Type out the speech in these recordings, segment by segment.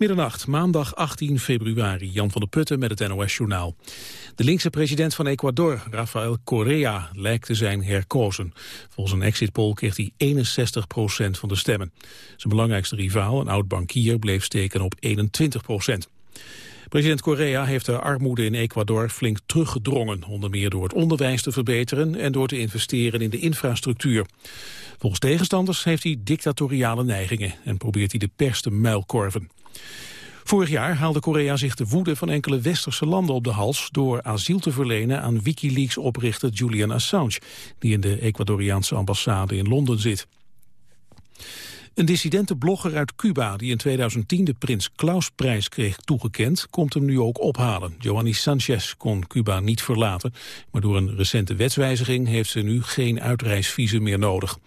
Middernacht, maandag 18 februari. Jan van der Putten met het NOS-journaal. De linkse president van Ecuador, Rafael Correa, lijkt te zijn herkozen. Volgens een exit poll kreeg hij 61 procent van de stemmen. Zijn belangrijkste rivaal, een oud-bankier, bleef steken op 21 procent. President Correa heeft de armoede in Ecuador flink teruggedrongen, onder meer door het onderwijs te verbeteren en door te investeren in de infrastructuur. Volgens tegenstanders heeft hij dictatoriale neigingen en probeert hij de pers te muilkorven. Vorig jaar haalde Korea zich de woede van enkele westerse landen op de hals door asiel te verlenen aan Wikileaks-oprichter Julian Assange, die in de Ecuadoriaanse ambassade in Londen zit. Een dissidente blogger uit Cuba die in 2010 de Prins Klausprijs kreeg toegekend, komt hem nu ook ophalen. Giovanni Sanchez kon Cuba niet verlaten, maar door een recente wetswijziging heeft ze nu geen uitreisvisum meer nodig.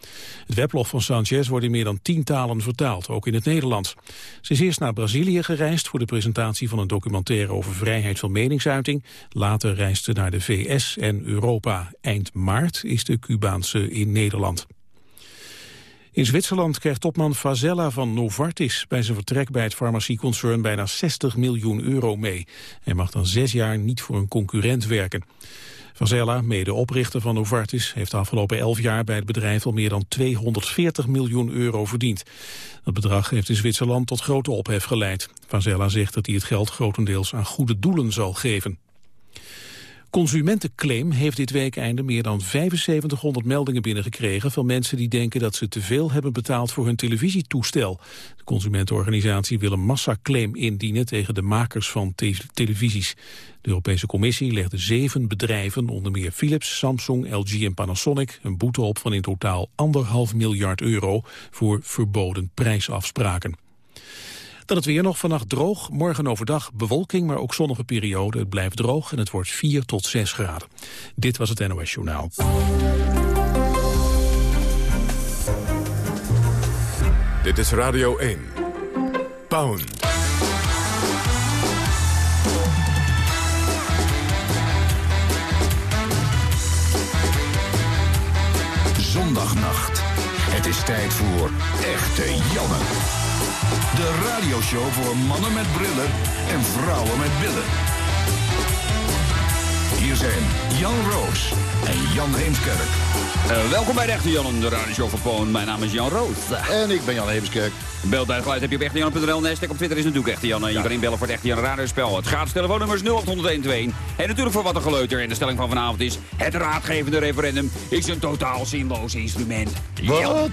Het weblog van Sanchez wordt in meer dan tien talen vertaald, ook in het Nederlands. Ze is eerst naar Brazilië gereisd voor de presentatie van een documentaire over vrijheid van meningsuiting. Later reisde ze naar de VS en Europa. Eind maart is de Cubaanse in Nederland. In Zwitserland krijgt topman Fazella van Novartis bij zijn vertrek bij het farmacieconcern bijna 60 miljoen euro mee. Hij mag dan zes jaar niet voor een concurrent werken. Fazella, mede-oprichter van Novartis, heeft de afgelopen elf jaar bij het bedrijf al meer dan 240 miljoen euro verdiend. Dat bedrag heeft in Zwitserland tot grote ophef geleid. Fazella zegt dat hij het geld grotendeels aan goede doelen zal geven. Consumentenclaim heeft dit weekeinde meer dan 7500 meldingen binnengekregen van mensen die denken dat ze te veel hebben betaald voor hun televisietoestel. De consumentenorganisatie wil een massaclaim indienen tegen de makers van te televisies. De Europese Commissie legde zeven bedrijven, onder meer Philips, Samsung, LG en Panasonic, een boete op van in totaal anderhalf miljard euro voor verboden prijsafspraken. Dan het weer nog vannacht droog. Morgen overdag bewolking, maar ook zonnige periode. Het blijft droog en het wordt 4 tot 6 graden. Dit was het NOS Journaal. Dit is Radio 1. Pound. Zondagnacht. Het is tijd voor Echte Janne. De radioshow voor mannen met brillen en vrouwen met billen. Hier zijn Jan Roos en Jan Heemskerk. Uh, welkom bij de Echte Jan, de radioshow van Poon. Mijn naam is Jan Roos. En ik ben Jan Heemskerk. Beeld bij geluid heb je op echtejan.nl. Nestek op Twitter is natuurlijk Echte Jan. Je kan inbellen voor het Echte Jan radiospel. Het gratis telefoonnummer is 0812. En natuurlijk voor wat een geleuter. En de stelling van vanavond is... Het raadgevende referendum is een totaal zinloos instrument. Wat?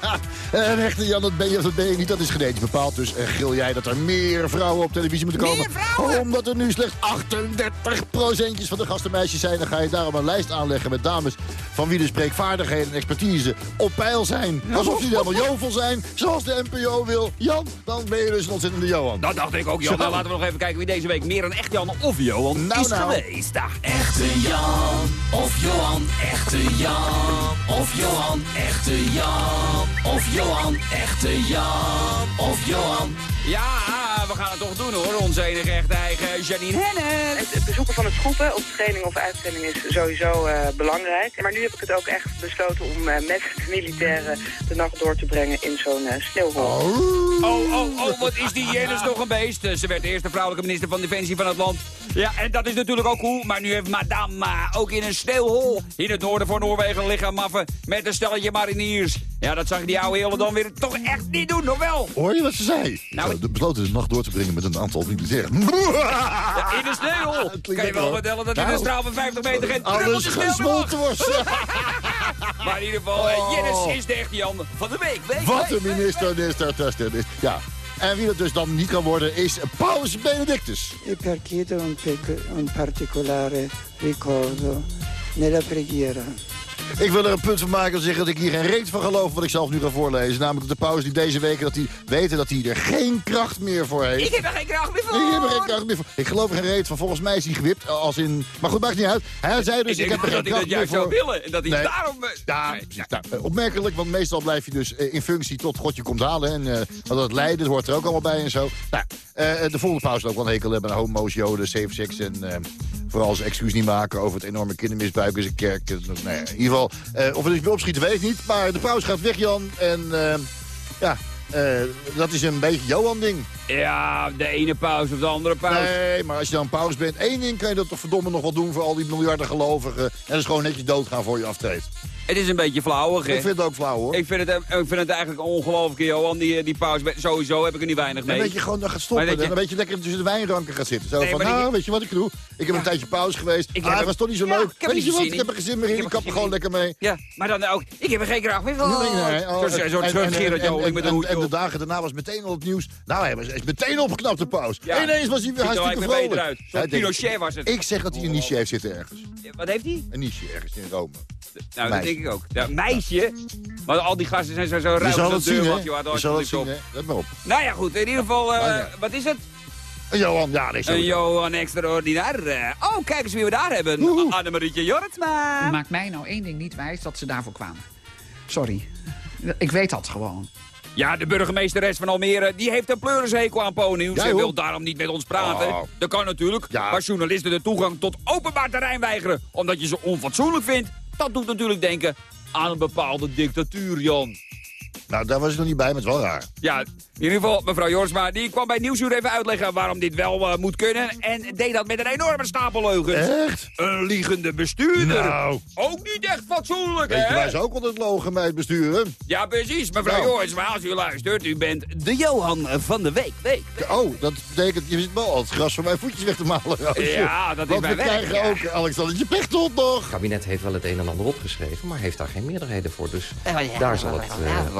en Echte Jan, dat ben je of dat ben je niet. Dat is genetisch bepaald. Dus uh, gil jij dat er meer vrouwen op televisie moeten komen. Meer vrouwen? Omdat er nu slechts 38 procentjes van de gastenmeisjes zijn. Dan ga je daarom een lijst aanleggen met dames... van wie de spreekvaardigheden en expertise op peil zijn. Alsof die helemaal jovel zijn. Zoals de NPO wil. Jan, dan ben je dus een ontzettende Johan. Dat dacht ik ook, Jan. Nou, laten we nog even kijken wie deze week meer een echt Jan of Johan nou, is nou. geweest. Echte Jan of Johan, echte Jan of Johan, echte Jan of Johan, echte Jan of Johan. Ja, we gaan het toch doen hoor. Onze enige echte eigen Janine Hennen. Het bezoeken van het groepen op training of uitzending is sowieso uh, belangrijk. Maar nu heb ik het ook echt besloten om uh, met militairen de nacht door te brengen in zo'n uh, sneeuwhol. Oh. oh, oh, oh, wat is die Jennis toch een beest. Ze werd de eerste vrouwelijke minister van Defensie van het land. Ja, en dat is natuurlijk ook cool. Maar nu heeft madame ook in een sneeuwhol in het noorden van Noorwegen liggen maffen met een stelletje mariniers. Ja, dat zag die oude hele dan weer toch echt niet doen, nog wel? Hoor je wat ze zei? Nou, de besloten de nacht door te brengen met een aantal militairen. Ja, in de sneeuwhol. Kan je wel vertellen dat in een straal van 50 meter geen Alles gesmolten wordt. maar in ieder geval, oh. Jennis is de echte Jan van de week. week Wat een minister, minister, minister. Ja. En wie dat dus dan niet kan worden is Paus Benedictus. E per chiedere un, un particolare ricordo nella preghiera. Ik wil er een punt van maken en zeggen dat ik hier geen reet van geloof wat ik zelf nu ga voorlezen. Namelijk dat de paus die deze weken dat hij weten dat hij er geen kracht meer voor heeft. Ik heb er geen kracht meer voor. Ik heb er geen kracht meer voor. Ik geloof er geen reet van. Volgens mij is hij gewipt als in... Maar goed, maakt niet uit. Hij zei dus, ik, ik heb er geen kracht meer voor. zou willen en dat hij Nee. daarom... Ja, nou, eh, opmerkelijk, want meestal blijf je dus eh, in functie tot God je komt halen. En eh, want dat lijden dat hoort er ook allemaal bij en zo. Nou, eh, de volgende paus zal ook wel een hekel hebben aan homo's, joden, safe sex. En eh, vooral zijn excuus niet maken over het enorme kindermisbruik in zijn kerk. Eh, nou ieder geval, eh, of het is opschieten weet ik niet. Maar de paus gaat weg, Jan. En eh, ja, eh, dat is een beetje Johan-ding. Ja, de ene pauze of de andere pauze. Nee, maar als je dan paus bent, één ding kan je dat toch verdomme nog wel doen voor al die miljarden gelovigen. En dat is gewoon netjes doodgaan voor je aftreedt. Het is een beetje flauwig, hè? Ik vind het ook flauw hoor. Ik vind het, ik vind het eigenlijk ongelooflijk, Johan, die, die pauze. Sowieso heb ik er niet weinig En mee. dat je gewoon dan gaat stoppen Maar dat je- en een beetje lekker tussen de wijnranken gaat zitten. Zo Nee, van, nou, ik- weet je wat ik doe? Ik heb een tijdje pauze geweest. Ik ah, het was toch niet zo leuk. ik heb weet je wat, ik heb in. er geen zin meer in. Ik kap er gewoon lekker mee. Ja, maar dan ook. Ik heb er geen graag meer van. Zo'n Gerard Joling met een en- hoedje En de dagen daarna was meteen al het nieuws. Nou, hij is meteen opgeknapt, de paus. Ja. Ineens was hij weer er hartstikke vrolijk. Zo'n Pinochet was het. Ik zeg dat hij een niche heeft zitten ergens. Wat heeft hij? Een niche ergens in Rome. Nou, dat denk ik ook. Ja, meisje. Maar al die gasten zijn zo, zo ruim zal als het een zien, deur. hè? wat je had op. zien? Let maar op. Nou ja, goed. In ieder geval, eh, ja. wat is het? Een Johan, ja, nee, zo. Een Johan Extraordinair. eh. Oh, kijk eens wie we daar hebben. Oeh. Annemarietje Jortsma. Maakt mij nou één ding niet wijs dat ze daarvoor kwamen. Sorry. Ik weet dat gewoon. Ja, de burgemeesteres van Almere, die heeft een pleurishekel aan. Ja, Ze wil daarom niet met ons praten. Oh. Dat kan natuurlijk. Ja. Maar journalisten de toegang tot openbaar terrein weigeren... omdat je ze onfatsoenlijk vindt... dat doet natuurlijk denken aan een bepaalde dictatuur, Jan. Nou, daar was ik nog niet bij, maar het is wel raar. Ja, in ieder geval, mevrouw Jorsma, die kwam bij Nieuwsuur even uitleggen waarom dit wel eh, moet kunnen. En deed dat met een enorme stapel leugens. Echt? Een liegende bestuurder. Nou. Ook niet echt fatsoenlijk, Weet je, hè? wij zijn ook altijd logen bij het besturen. Ja, precies, mevrouw Nou. Jorsma, als u luistert, u bent de Johan van de week. week. Oh, dat betekent, je zit wel al het gras van mijn voetjes weg te malen. Roosje. Ja, dat is Want mijn we werk, krijgen ja. ook Alexandertje Pechtold nog. Het kabinet heeft wel het een en ander opgeschreven, maar heeft daar geen meerderheden voor. Dus daar zal het eh, op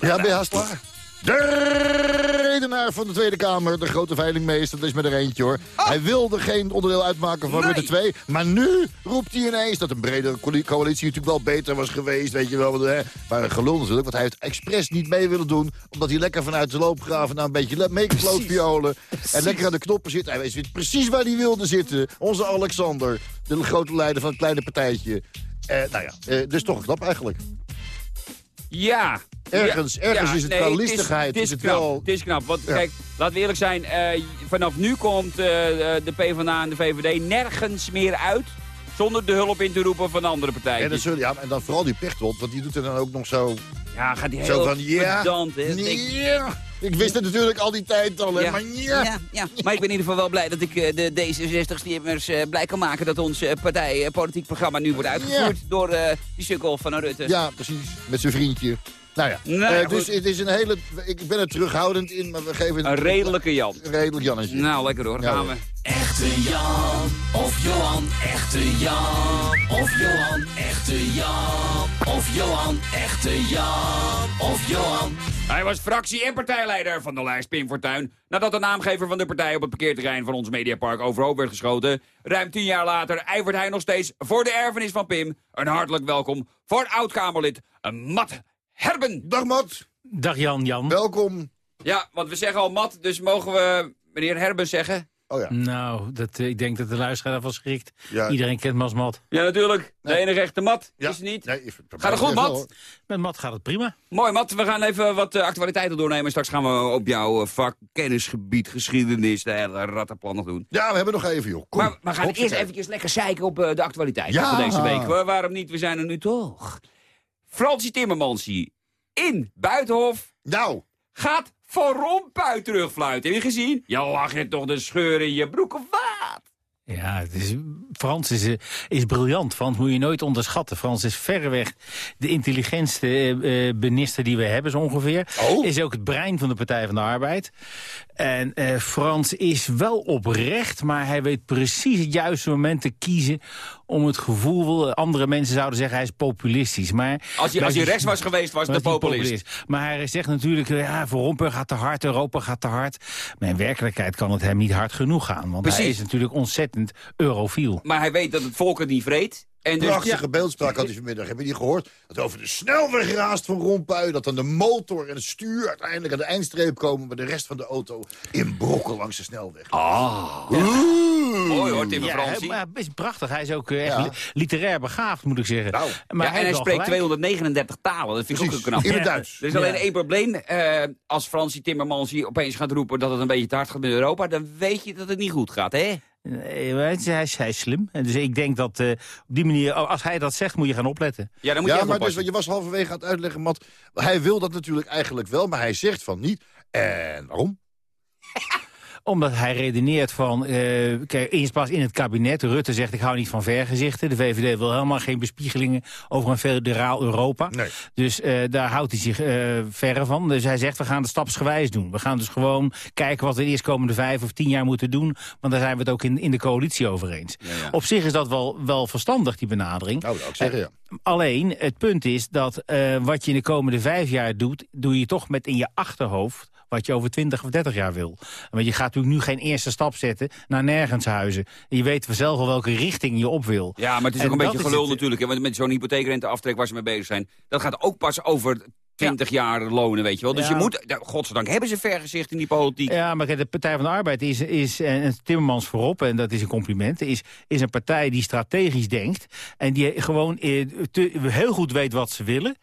Ja, ben je haast klaar? De redenaar van de Tweede Kamer, de grote veilingmeester, dat is met er eentje hoor. Hij wilde geen onderdeel uitmaken van Nee. Rutte 2. Maar nu roept hij ineens dat een bredere coali- coalitie natuurlijk wel beter was geweest. Weet je wel, hè? maar een gelul natuurlijk. Want hij heeft expres niet mee willen doen. Omdat hij lekker vanuit de loopgraven naar een beetje make-violen. En lekker aan de knoppen zit. Hij weet precies waar hij wilde zitten. Onze Alexander, de grote leider van het kleine partijtje. Eh, nou ja, eh, dus toch knap eigenlijk. Ja. Ergens- ergens ja, is het nee, is- listigheid, Het is, is het knap, wel- Het is knap, want Ja. kijk, laten we eerlijk zijn. eh, vanaf nu komt eh, de PvdA en de VVD nergens meer uit... zonder de hulp in te roepen van andere En, partijen. dan zullen, ja, en dan vooral die Pechtold, want die doet er dan ook nog zo... ja, gaat die heel Zo van, ja, pedant, hè. nee, Ik- ja. Ik wist het natuurlijk al die tijd al, hè, Ja. maar ja. Ja, ja, maar ik ben in ieder geval wel blij dat ik eh, de D66-stemmers eh, blij kan maken... dat ons eh, partij, eh, politiek programma nu wordt uitgevoerd door eh, die sukkel van Rutte. Ja, precies, met zijn vriendje. Nou ja, Nou dus het is een hele... Ik ben er terughoudend in, maar we geven... Een redelijke Jan. Een redelijk Jannetje. Nou, lekker hoor, Ja, gaan hoor. we. Echte Jan of Johan, echte Jan of Johan, echte Jan of Johan, echte Jan of Johan. Hij was fractie- en partijleider van de lijst Pim Fortuyn... nadat de naamgever van de partij op het parkeerterrein van ons Mediapark overhoop werd geschoten. Ruim tien jaar later ijvert hij nog steeds voor de erfenis van Pim. Een hartelijk welkom voor oud-Kamerlid Matt Herben. Dag Mat, Dag Jan, Jan. welkom. Ja, want we zeggen al Matt, dus mogen we meneer Herben zeggen? Oh ja. Nou, dat, eh, ik denk dat de luisteraar daarvan schrikt. Ja. Iedereen kent Mas Mat. Ja, natuurlijk. De Nee. enige echte Matt Ja. is het niet. Nee, Gaat het goed, Matt? Met Mat gaat het prima. Mooi, Matt. We gaan even wat eh, actualiteiten doornemen. Straks gaan we op jouw eh, vak kennisgebied, geschiedenis, de hele rattenplan nog doen. Ja, we hebben nog even, joh. Kom. Maar we gaan eerst eventjes lekker zeiken op de actualiteit Ja. van deze week. Wa- Waarom niet? We zijn er nu toch. Fransie Timmermansie in Buitenhof Nou, gaat Van Rompuy terugfluiten. Heb je gezien? Je lag je toch de scheur in je broek of wat? Ja, het is, Frans is, eh, is briljant. Frans moet je nooit onderschatten. Frans is verreweg de intelligentste eh, eh, minister die we hebben, zo ongeveer. Oh. Is ook het brein van de Partij van de Arbeid. En eh, Frans is wel oprecht, maar hij weet precies het juiste moment te kiezen... om het gevoel, andere mensen zouden zeggen hij is populistisch. Maar Als hij, als hij rechts was geweest, was het de populist. Maar hij zegt natuurlijk, eh, ja, Van Rompuy gaat te hard, Europa gaat te hard. Maar in werkelijkheid kan het hem niet hard genoeg gaan. Want hij is natuurlijk ontzettend eurofiel. Maar hij weet dat het volk het niet vreet. En dus, prachtige beeldspraak had hij vanmiddag. Heb je die gehoord? Dat over de snelweg raast van Rompuy. Dat dan de motor en het stuur uiteindelijk aan de eindstreep komen... maar de rest van de auto in brokken langs de snelweg. Ah. Mooi hoor, Tim Ja, hij, Fransie. maar best prachtig. Hij is ook eh, echt literair begaafd, moet ik zeggen. Nou, maar ja, en hij spreekt gelijk. 239 talen. Dat vind ik ook Precies, heel knap. in het Duits. Er is alleen één probleem. Eh, als Fransie Timmermans hier opeens gaat roepen dat het een beetje te hard gaat met Europa... dan weet je dat het niet goed gaat, hè? Nee, maar hij, is, hij is- slim. Dus ik denk dat eh, op die manier, als hij dat zegt, moet je gaan opletten. Ja, dan moet je Ja, maar dus, je was halverwege aan het uitleggen, Matt. Hij wil dat natuurlijk eigenlijk wel, maar hij zegt van niet. En waarom? Omdat hij redeneert van, eh, kijk, eens pas in het kabinet. Rutte zegt, ik hou niet van vergezichten. De VVD wil helemaal geen bespiegelingen over een federaal Europa. Nee. Dus eh, daar houdt hij zich eh verre van. Dus hij zegt, we gaan het stapsgewijs doen. We gaan dus gewoon kijken wat we de eerstkomende vijf of tien jaar moeten doen. Want daar zijn we het ook in, in de coalitie over eens. Op zich is dat wel, wel verstandig, die benadering. Nou, dat zeggen, ja. Alleen, het punt is dat wat je in de komende vijf jaar doet... doe je toch met in je achterhoofd wat je over 20 of 30 jaar wil. Want je gaat natuurlijk nu geen eerste stap zetten naar nergens huizen. Je weet zelf al welke richting je op wil. Ja, maar het is En ook een beetje gelul het- natuurlijk. hè, Want met zo'n hypotheekrenteaftrek waar ze mee bezig zijn... dat gaat ook pas over 20 jaar lonen, weet je wel. Dus Ja. je moet... Godzijdank hebben ze vergezicht in die politiek. Ja, maar de Partij van de Arbeid is, is en Timmermans voorop, en dat is een compliment, is, is een partij die strategisch denkt en die gewoon eh, te- heel goed weet wat ze willen.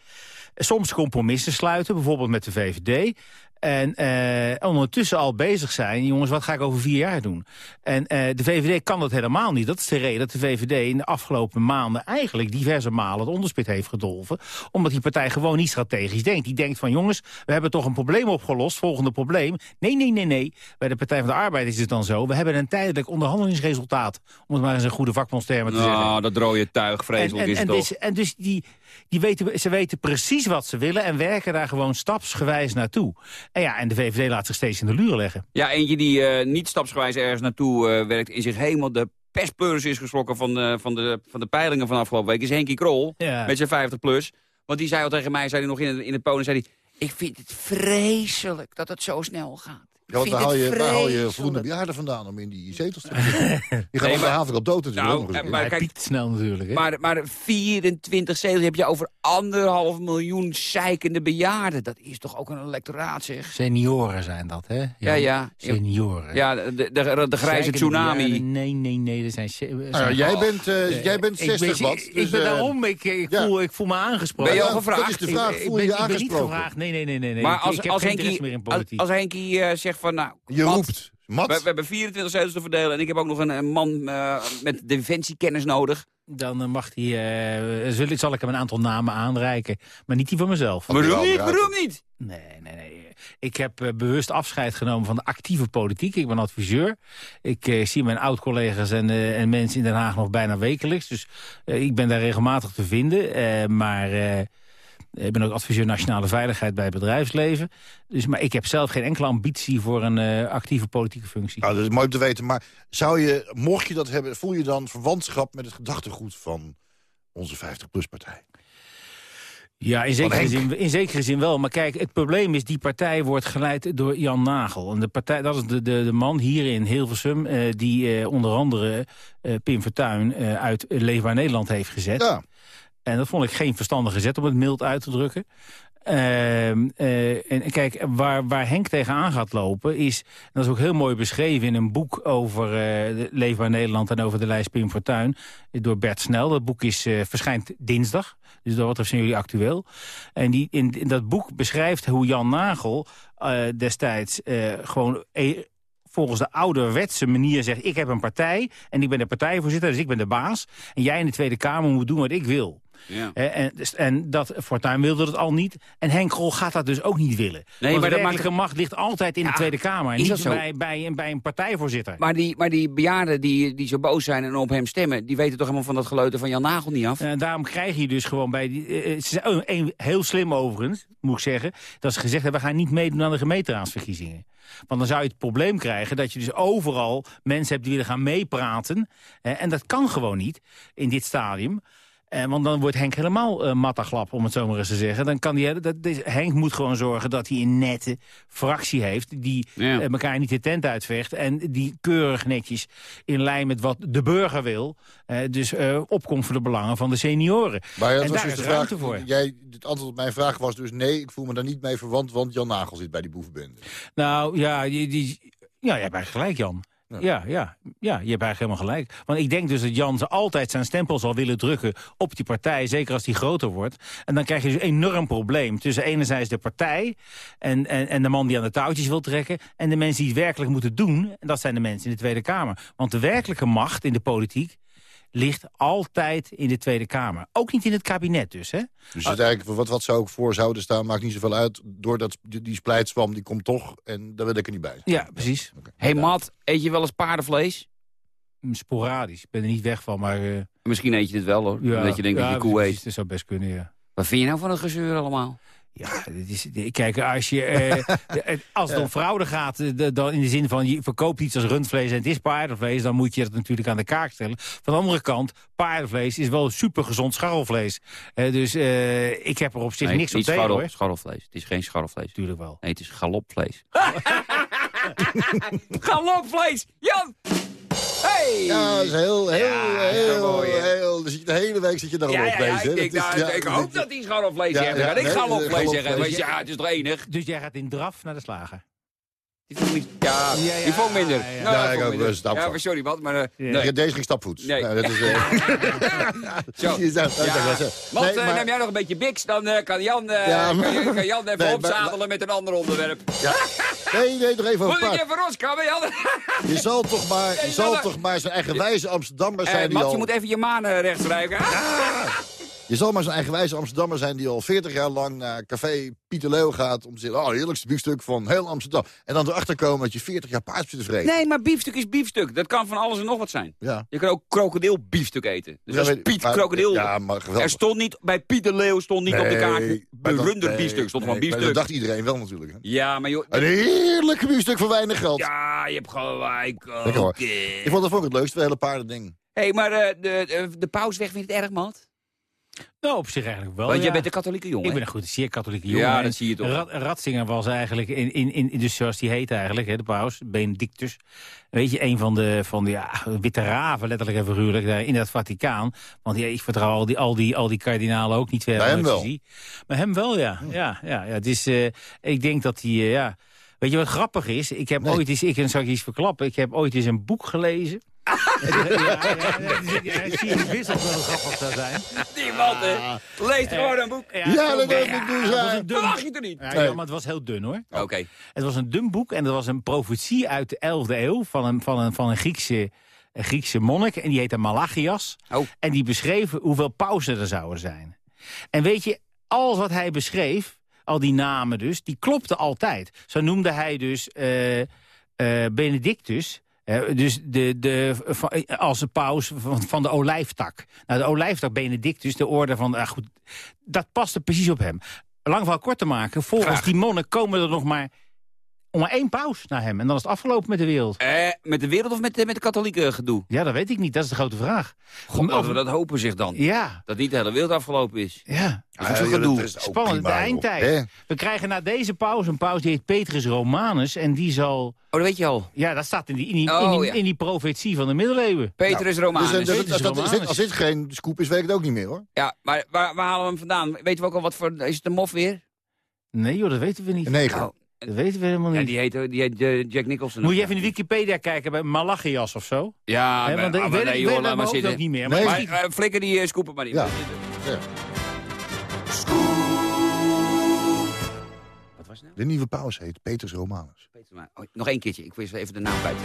Soms compromissen sluiten, bijvoorbeeld met de VVD. En eh, ondertussen al bezig zijn, jongens, wat ga ik over vier jaar doen? En eh, de VVD kan dat helemaal niet. Dat is de reden dat de VVD in de afgelopen maanden eigenlijk diverse malen het onderspit heeft gedolven. Omdat die partij gewoon niet strategisch denkt. Die denkt van, jongens, we hebben toch een probleem opgelost. Volgende probleem. Nee, nee, nee, nee. Bij de Partij van de Arbeid is het dan zo. We hebben een tijdelijk onderhandelingsresultaat. Om het maar eens een goede vakbondstermen te zeggen. Nou, dat rode tuig, vreselijk En, is en toch. dus, en dus die, die weten, ze weten precies wat ze willen en werken daar gewoon stapsgewijs naartoe. En ja, en de VVD laat zich steeds in de luren leggen. Ja, eentje die eh, niet stapsgewijs ergens naartoe eh, werkt... in zich helemaal de pestpleuris is geschrokken van, de van, de, van de peilingen van afgelopen week... is Henkie Krol, Ja. met zijn 50 plus. Want die zei al tegen mij, zei hij nog in in het podium... zei hij, ik vind het vreselijk dat het zo snel gaat. Ik Ja, want vind waar haal je, haal je voldoende bejaarden vandaan om in die zetels te zitten? Die gaan Nee, maar- haven op dood natuurlijk. Nou, eh, maar Hij kijk, piekt snel natuurlijk. Hè? Maar, maar 24 zetels heb je over anderhalf miljoen zeikende bejaarden. Dat is toch ook een electoraat, zeg. Senioren zijn dat, hè? Ja, ja. Senioren. Ja, de, de, de, de grijze Zeikende tsunami. bejaarden, Nee, nee, nee. Dat zijn, ja, zijn- jij, bent, eh, jij bent Ik ben- 60, Bart. Ik, dus, ben eh, daarom, ik, ik, ja. voel, ik voel me aangesproken. Ben je al gevraagd? Dat is de vraag, Ik, voel ik je ben, je ik ben niet aangesproken? gevraagd. Nee, nee, nee. nee, nee. Maar Ik- als, ik heb als geen Henkie, interesse meer in als, politiek. als Henkie eh, zegt van... Nou, Je Mat, roept. Mat, We, we hebben 24 zetels te verdelen en ik heb ook nog een, een man eh, met defensiekennis nodig. Dan eh, mag hij, eh, zul, zal ik hem een aantal namen aanreiken. Maar niet die van mezelf. Waarom niet? Waarom niet? Nee, nee, nee. Ik heb bewust afscheid genomen van de actieve politiek. Ik ben adviseur. Ik zie mijn oud-collega's en, eh, en mensen in Den Haag nog bijna wekelijks. Dus ik ben daar regelmatig te vinden. Eh, maar eh, ik ben ook adviseur nationale veiligheid bij het bedrijfsleven. Dus, maar ik heb zelf geen enkele ambitie voor een eh, actieve politieke functie. nou, dat is mooi om te weten. Maar zou je, mocht je dat hebben, voel je dan verwantschap met het gedachtegoed van onze 50-plus-partij? Ja, in zekere, zin, in zekere zin wel. Maar kijk, het probleem is, die partij wordt geleid door Jan Nagel. En de partij, dat is de, de, de man hier in Hilversum... eh, die eh, onder andere Pim Fortuyn uit Leefbaar Nederland heeft gezet. Ja. En dat vond ik geen verstandige zet, om het mild uit te drukken. Ehm, eh, en kijk, waar, waar Henk tegenaan gaat lopen is... dat is ook heel mooi beschreven in een boek over de Leefbaar Nederland... en over de lijst Pim Fortuyn, door Bert Snel. Dat boek is, eh, verschijnt dinsdag, dus dat wat zijn jullie actueel. En die, in, dat boek beschrijft hoe Jan Nagel destijds gewoon... eh, volgens de ouderwetse manier zegt... ik heb een partij en ik ben de partijvoorzitter, dus ik ben de baas. En jij in de Tweede Kamer moet doen wat ik wil. Ja. Eh, En, dus- en dat Fortuyn wilde het al niet. En Henk Krol gaat dat dus ook niet willen. Nee, Want maar de dat macht ligt altijd in Ja, de Tweede Kamer. En niet dat bij, bij, een- bij een partijvoorzitter. Maar die, maar die bejaarden die, die zo boos zijn en op hem stemmen... die weten toch helemaal van dat geleuter van Jan Nagel niet af? En daarom krijg je dus gewoon bij... Die, eh, een- heel slim overigens, moet ik zeggen... dat ze gezegd hebben, we gaan niet meedoen aan de gemeenteraadsverkiezingen. Want dan zou je het probleem krijgen dat je dus overal mensen hebt die willen gaan meepraten. Eh, en dat kan gewoon niet in dit stadium. Eh, want dan wordt Henk helemaal eh mattaglap, om het zo maar eens te zeggen. Dan kan die, dat, dus Henk moet gewoon zorgen dat hij een nette fractie heeft... die Ja. eh, elkaar niet de tent uitvecht... en die keurig netjes in lijn met wat de burger wil... dus eh, opkomt voor de belangen van de senioren. Maar ja, dat en was daar dus is de vraag. ruimte voor. Jij, het antwoord op mijn vraag was dus nee, ik voel me daar niet mee verwant, want Jan Nagel zit bij die boevenbende. Nou, ja, die, die, ja, jij hebt eigenlijk gelijk, Jan. Ja, ja, ja, je hebt eigenlijk helemaal gelijk. Want ik denk dus dat Jansen altijd zijn stempel zal willen drukken op die partij, zeker als die groter wordt. En dan krijg je dus een enorm probleem tussen enerzijds de partij en, en, en de man die aan de touwtjes wil trekken, en de mensen die het werkelijk moeten doen, en dat zijn de mensen in de Tweede Kamer. Want de werkelijke macht in de politiek ligt altijd in de Tweede Kamer. Ook niet in het kabinet dus, hè? Dus het eigenlijk, wat, wat zou ik voor zouden staan, maakt niet zoveel uit. Doordat die, die splijtswam, die komt toch en daar wil ik er niet bij. Ja, precies. hey, Matt, eet je wel eens paardenvlees? Mm, Sporadisch. Ik ben er niet weg van, maar... eh, Misschien eet je dit wel, hoor. ja, dat je denkt ja, dat je koe precies, eet. Dat zou best kunnen, ja. Wat vind je nou van een gezeur allemaal? Ja, dit is, kijk, als, je, eh, als het om fraude gaat, eh, de- dan in de zin van je verkoopt iets als rundvlees en het is paardenvlees, dan moet je dat natuurlijk aan de kaak stellen. Van de andere kant, paardenvlees is wel super gezond scharrelvlees. Eh, dus eh, ik heb er op zich Nee, niks op tegen scharrel, hoor. scharrelvlees. Het is geen scharrelvlees. Tuurlijk wel. Nee, het is galopvlees. galopvlees! Jan! Hey! Ja, dat is heel, heel, Ja, dat is heel, mooi, heel, je de hele week zit je daarop Ja, ja, ja, lezen. ik, denk, Dat is- nou, ja, ik hoop dat hij scharrelvlees Ja, zegt. ja, Dan ga ik nee, galopvlees galopvlees. zeggen. Want ja, het is toch enig? Dus jij gaat in draf naar de slager? Ja, Ja, ja, die vond minder. ja, ja. Nou, ik vond ook, minder. daarom Ja, van. maar sorry, wat, maar... eh, nee. Deze ging stapvoets. Nee. Nou, dat is, eh, Zo. Dat. Want Nee, eh, maar- neem jij nog een beetje biks, dan kan, Jan, kan, kan Jan even Nee, maar- opzadelen met een ander onderwerp. Nee, nee, nog even Moet ik even roskammen, Jan? Je zal toch maar, je zal toch maar zijn eigenwijze Amsterdammer zijn Mat, je moet even je manen rechts rijken. Je zal maar zo'n eigenwijze Amsterdammer zijn die al 40 jaar lang naar café Pieter Leeuw gaat... om te zeggen, oh, heerlijkste biefstuk van heel Amsterdam. En dan erachter komen dat je 40 jaar paard zit te vreten. Nee, maar biefstuk is biefstuk. Dat kan van alles en nog wat zijn. Ja. Je kan ook krokodilbiefstuk eten. Dus Ja, Piet maar- krokodil... Ja, maar geweldig. er stond niet, bij Pieter Leeuw stond niet op de kaart Nee, runderbiefstuk. nee, stond nee, gewoon biefstuk. Dat dacht iedereen wel natuurlijk. Hè? Ja, maar joh... Een heerlijk biefstuk voor weinig geld. Ja, je hebt gelijk. Oké. Ik vond dat ik het leukste, het hele paardending. Hé, hey, maar eh, de, de, de pausweg vindt het erg, man? Nou, op zich eigenlijk wel. Want ja. jij bent een katholieke jongen. Ik ben een goed, zeer katholieke jongen. Ja, dat zie je toch. Ratzinger was eigenlijk, in, in, in, dus zoals die heet eigenlijk, hè, de paus, Benedictus. Weet je, een van de, van de ja, witte raven, letterlijk en figuurlijk, daar in het Vaticaan. Want ja, ik vertrouw al die, al die, al die kardinalen ook niet verder. Bij hem ik wel. zie. Maar hem wel, ja. ja, ja, ja het is, eh, ik denk dat hij, eh, ja... Weet je wat grappig is? Ik heb ooit eens, ik zal je iets verklappen, ik heb ooit eens een boek gelezen. Ja, ja, ja, ja, ja, zie je, ik wist dat het wel grappig zou zijn. Die man, hè. Lees gewoon een boek. Ja, Ja, dat wil ik dat was aan. een dun- Verwacht je er niet. Ja, Nee. ja, maar het was heel dun hoor. Oké. Het was een dun boek en dat was een profetie uit de 11e eeuw van een, van een, van een Griekse, een Griekse monnik. En die heette Malachias. Oh. En die beschreef hoeveel pauzen er zouden zijn. En weet je, alles wat hij beschreef, al die namen dus, die klopte altijd. Zo noemde hij dus eh, eh, Benedictus. Dus de, de, van- als een paus van, van de olijftak. Nou, de olijftak Benedictus, de orde van... ah, goed, dat paste precies op hem. Lang verhaal kort te maken, volgens Graag. die monnik komen er nog maar, om maar één paus naar hem. En dan is het afgelopen met de wereld. Eh, met de wereld of met, de- met de katholieke gedoe? Ja, dat weet ik niet. Dat is de grote vraag. God, laten we dat hopen zich dan. Ja, Dat niet de hele wereld afgelopen is. ja. Dat is zo'n gedoe. Spannend, de eindtijd. We krijgen na deze paus een paus die heet Petrus Romanus. En die zal... Oh, dat weet je al. Ja, dat staat in die, in die, Oh, in die, ja. in die profetie van de middeleeuwen. Petrus Romanus. Dus, eh, dat- Petrus dat- Romanus. als dit geen scoop is, weet ik het ook niet meer hoor. Ja, maar waar, waar halen we hem vandaan? Weten we ook al wat voor... Is het een mof weer? Nee joh, dat weten we niet. Een neger. Oh, Dat weten we helemaal niet. ja, die heet, die heet eh, Jack Nicholson. Moet je even in de Wikipedia kijken bij Malachias of zo? Ja, maar, want weet, nee, joh, het laat maar ook zitten. niet meer. Nee. Maar Maar eh, flikker die uh, scoop er maar in. Ja. Ja. Wat was het nou? De nieuwe paus heet Petrus Romanus. Peter, maar- oh, nog één keertje. Ik wist even de naam kwijt.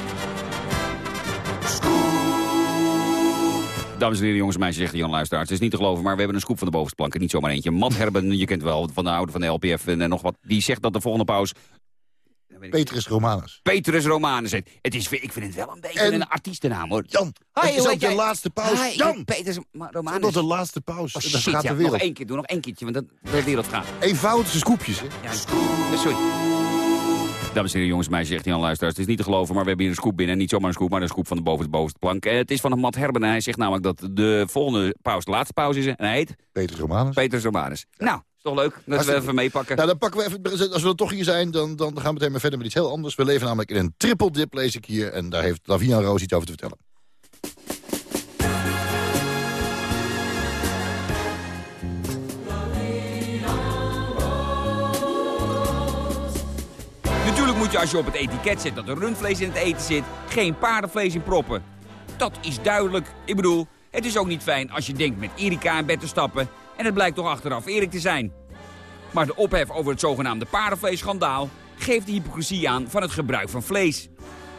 Dames en heren, jongens en meisjes, zegt Jan Luisteraars. Het is niet te geloven, maar we hebben een scoop van de bovenste plank. en Niet zomaar eentje. Matt Herben, je kent wel, van de oude van de LPF en eh, nog wat. Die zegt dat de volgende paus... Petrus Romanus. Petrus Romanus. Het is, ik vind het wel een beetje En- een artiestennaam, hoor. Jan, Hi, het is ook de jij? laatste paus. Hi, Jan, Petrus Romanus. dat is de laatste paus. Oh, shit, gaat de wereld. Nog één keer, doe nog één keertje, want dat, de wereld gaat. Eenvoudigste scoopjes, hè? Ja, eh, sorry. Dames en heren, jongens en meisjes, zegt Jan Luisteraars. Het is niet te geloven, maar we hebben hier een scoop binnen. Niet zomaar een scoop, maar een scoop van de bovenste, bovenste plank. Eh, het is van Matt Herben en hij zegt namelijk dat de volgende paus de laatste paus is. En hij heet Petrus Romanus. Petrus Romanus. Nou, is toch leuk dat we Hartstikke even meepakken. Nou, dan pakken we even, als we dan toch hier zijn, dan, dan gaan we meteen maar verder met iets heel anders. We leven namelijk in een triple dip, lees ik hier. En daar heeft Lavia Roos iets over te vertellen. Moet je als je op het etiket zet dat er rundvlees in het eten zit... geen paardenvlees in proppen. Dat is duidelijk. Ik bedoel, het is ook niet fijn als je denkt met Erika in bed te stappen... en het blijkt toch achteraf Erik te zijn. Maar de ophef over het zogenaamde paardenvleesschandaal... geeft de hypocrisie aan van het gebruik van vlees.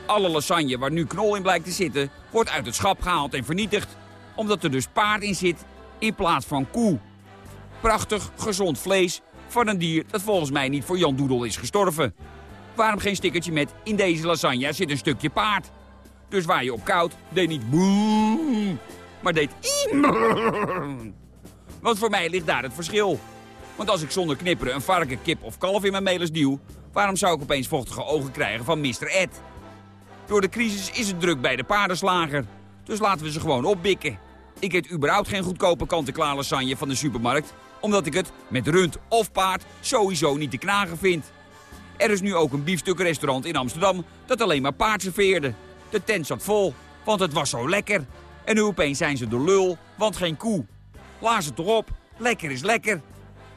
Alle lasagne waar nu knol in blijkt te zitten... wordt uit het schap gehaald en vernietigd... omdat er dus paard in zit in plaats van koe. Prachtig, gezond vlees van een dier dat volgens mij niet voor Jan Doedel is gestorven. Waarom geen stickertje met in deze lasagne zit een stukje paard? Dus waar je op koud, deed niet boe, maar deed. Want voor mij ligt daar het verschil. Want als ik zonder knipperen een varken, kip of kalf in mijn melens duw... waarom zou ik opeens vochtige ogen krijgen van Mr. Ed? Door de crisis is het druk bij de paardenslager. Dus laten we ze gewoon opbikken. Ik eet überhaupt geen goedkope kant-en-klaar lasagne van de supermarkt... omdat ik het, met rund of paard, sowieso niet te knagen vind. Er is nu ook een biefstukrestaurant in Amsterdam dat alleen maar paard serveerde. De tent zat vol, want het was zo lekker. En nu opeens zijn ze de lul, want geen koe. Laat ze toch op, lekker is lekker.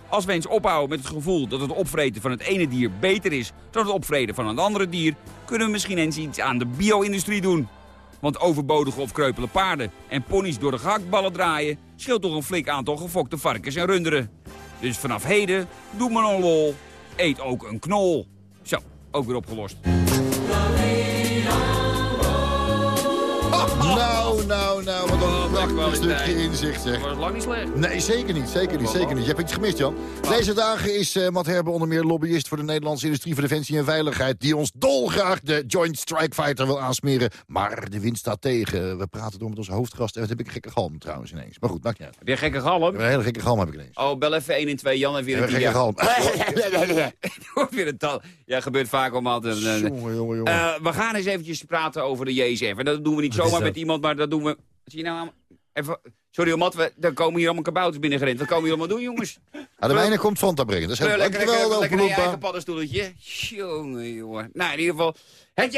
Als we eens ophouden met het gevoel dat het opvreten van het ene dier beter is dan het opvreten van een andere dier, kunnen we misschien eens iets aan de bio-industrie doen. Want overbodige of kreupele paarden en ponies door de gehaktballen draaien... scheelt toch een flink aantal gefokte varkens en runderen. Dus vanaf heden, doe maar een lol, eet ook een knol. Zo, ook weer opgelost. Nou, nou, nou, wat een prachtig stukje inzicht, zeg. was lang niet slecht. Nee, zeker niet, zeker niet, zeker niet. Je hebt iets gemist, Jan. Deze dagen is uh, Matt Herbe onder meer lobbyist voor de Nederlandse Industrie voor Defensie en Veiligheid... die ons dolgraag de Joint Strike Fighter wil aansmeren. Maar de wind staat tegen. We praten door met onze hoofdgast. En wat heb ik een gekke galm trouwens ineens. Maar goed, maakt niet uit. Heb je een gekke galm? Een hele gekke galm heb ik ineens. Oh, bel even 1 en 2. Jan heeft weer een gekke galm. weer een tal. Ja, gebeurt vaak om altijd. Jongen, jongen, jongen. Eh, we gaan eens eventjes praten over de JSF. En dat doen we niet zomaar met iemand, maar dat doen we... Zie je nou allemaal? Even... Sorry, Mat, we, er komen hier allemaal kabouters binnengerend. Wat komen jullie allemaal doen, jongens? Ah, de mijne komt Fanta brengen. Dat is heel lekker, lekker, lekker je eigen Oompa paddenstoeletje. Jongen, jongen. Nou, in ieder geval... Het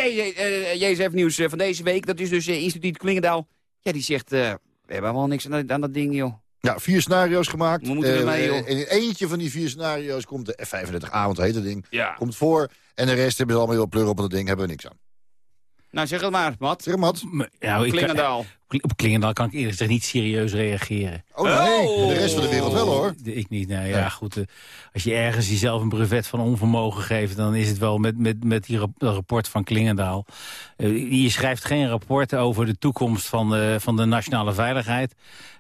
JSF-nieuws van deze week, dat is dus eh, instituut Klingendaal. Ja, die zegt, eh, we hebben helemaal niks aan, dat- ding, joh. Ja, vier scenario's gemaakt. We moeten Eh, ermee, joh. eh, in eentje van die vier scenario's komt de F-35A, want dat heet het ding. Ja. Komt voor. En de rest hebben ze allemaal heel pleur op dat ding, hebben we niks aan. Nou, zeg het maar, Mat. Zeg Mats. Nou, ik Klingendaal. Op Klingendaal kan ik eerlijk gezegd niet serieus reageren. Oh nee, Oh. de rest van de wereld wel hoor. De- Ik niet, nou ja, goed. eh, als je ergens jezelf een brevet van onvermogen geeft... dan is het wel met, met, met die rap- dat rapport van Klingendaal. Eh, je schrijft geen rapport over de toekomst van de, van de nationale veiligheid...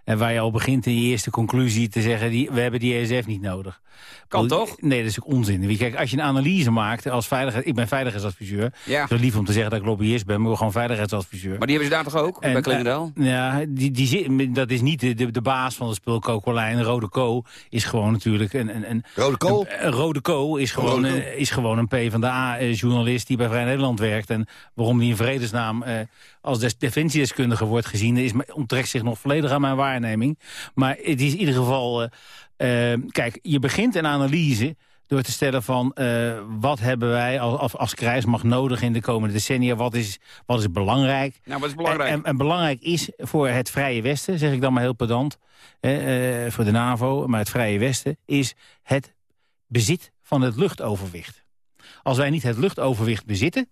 en waar je al begint in je eerste conclusie te zeggen... Die, we hebben die ESF niet nodig. Kan toch? Nee, dat is ook onzin. Kijk, als je een analyse maakt als veiligheid... Ik ben veiligheidsadviseur. Ja. Het is lief om te zeggen dat ik lobbyist ben... maar ik ben gewoon veiligheidsadviseur. Maar die hebben ze daar toch ook, En, bij Klingendaal? Eh, ja, die, die, dat is niet de, de, de baas van de spul Kokolijn. Rode Co is gewoon natuurlijk een... een, een Rode kool. een- een Rode Co is gewoon, Rode een, is gewoon een PvdA-journalist die bij Vrij Nederland werkt. En waarom die in vredesnaam eh, als des defensiedeskundige wordt gezien... Is, onttrekt zich nog volledig aan mijn waarneming. Maar het is in ieder geval... eh, eh, kijk, je begint een analyse door te stellen van eh, wat hebben wij als, als, krijgsmacht nodig in de komende decennia? Wat is, wat is belangrijk? Nou, wat is belangrijk? En, en, en belangrijk is voor het Vrije Westen, zeg ik dan maar heel pedant, eh, eh, voor de NAVO, maar het Vrije Westen, is het bezit van het luchtoverwicht. Als wij niet het luchtoverwicht bezitten,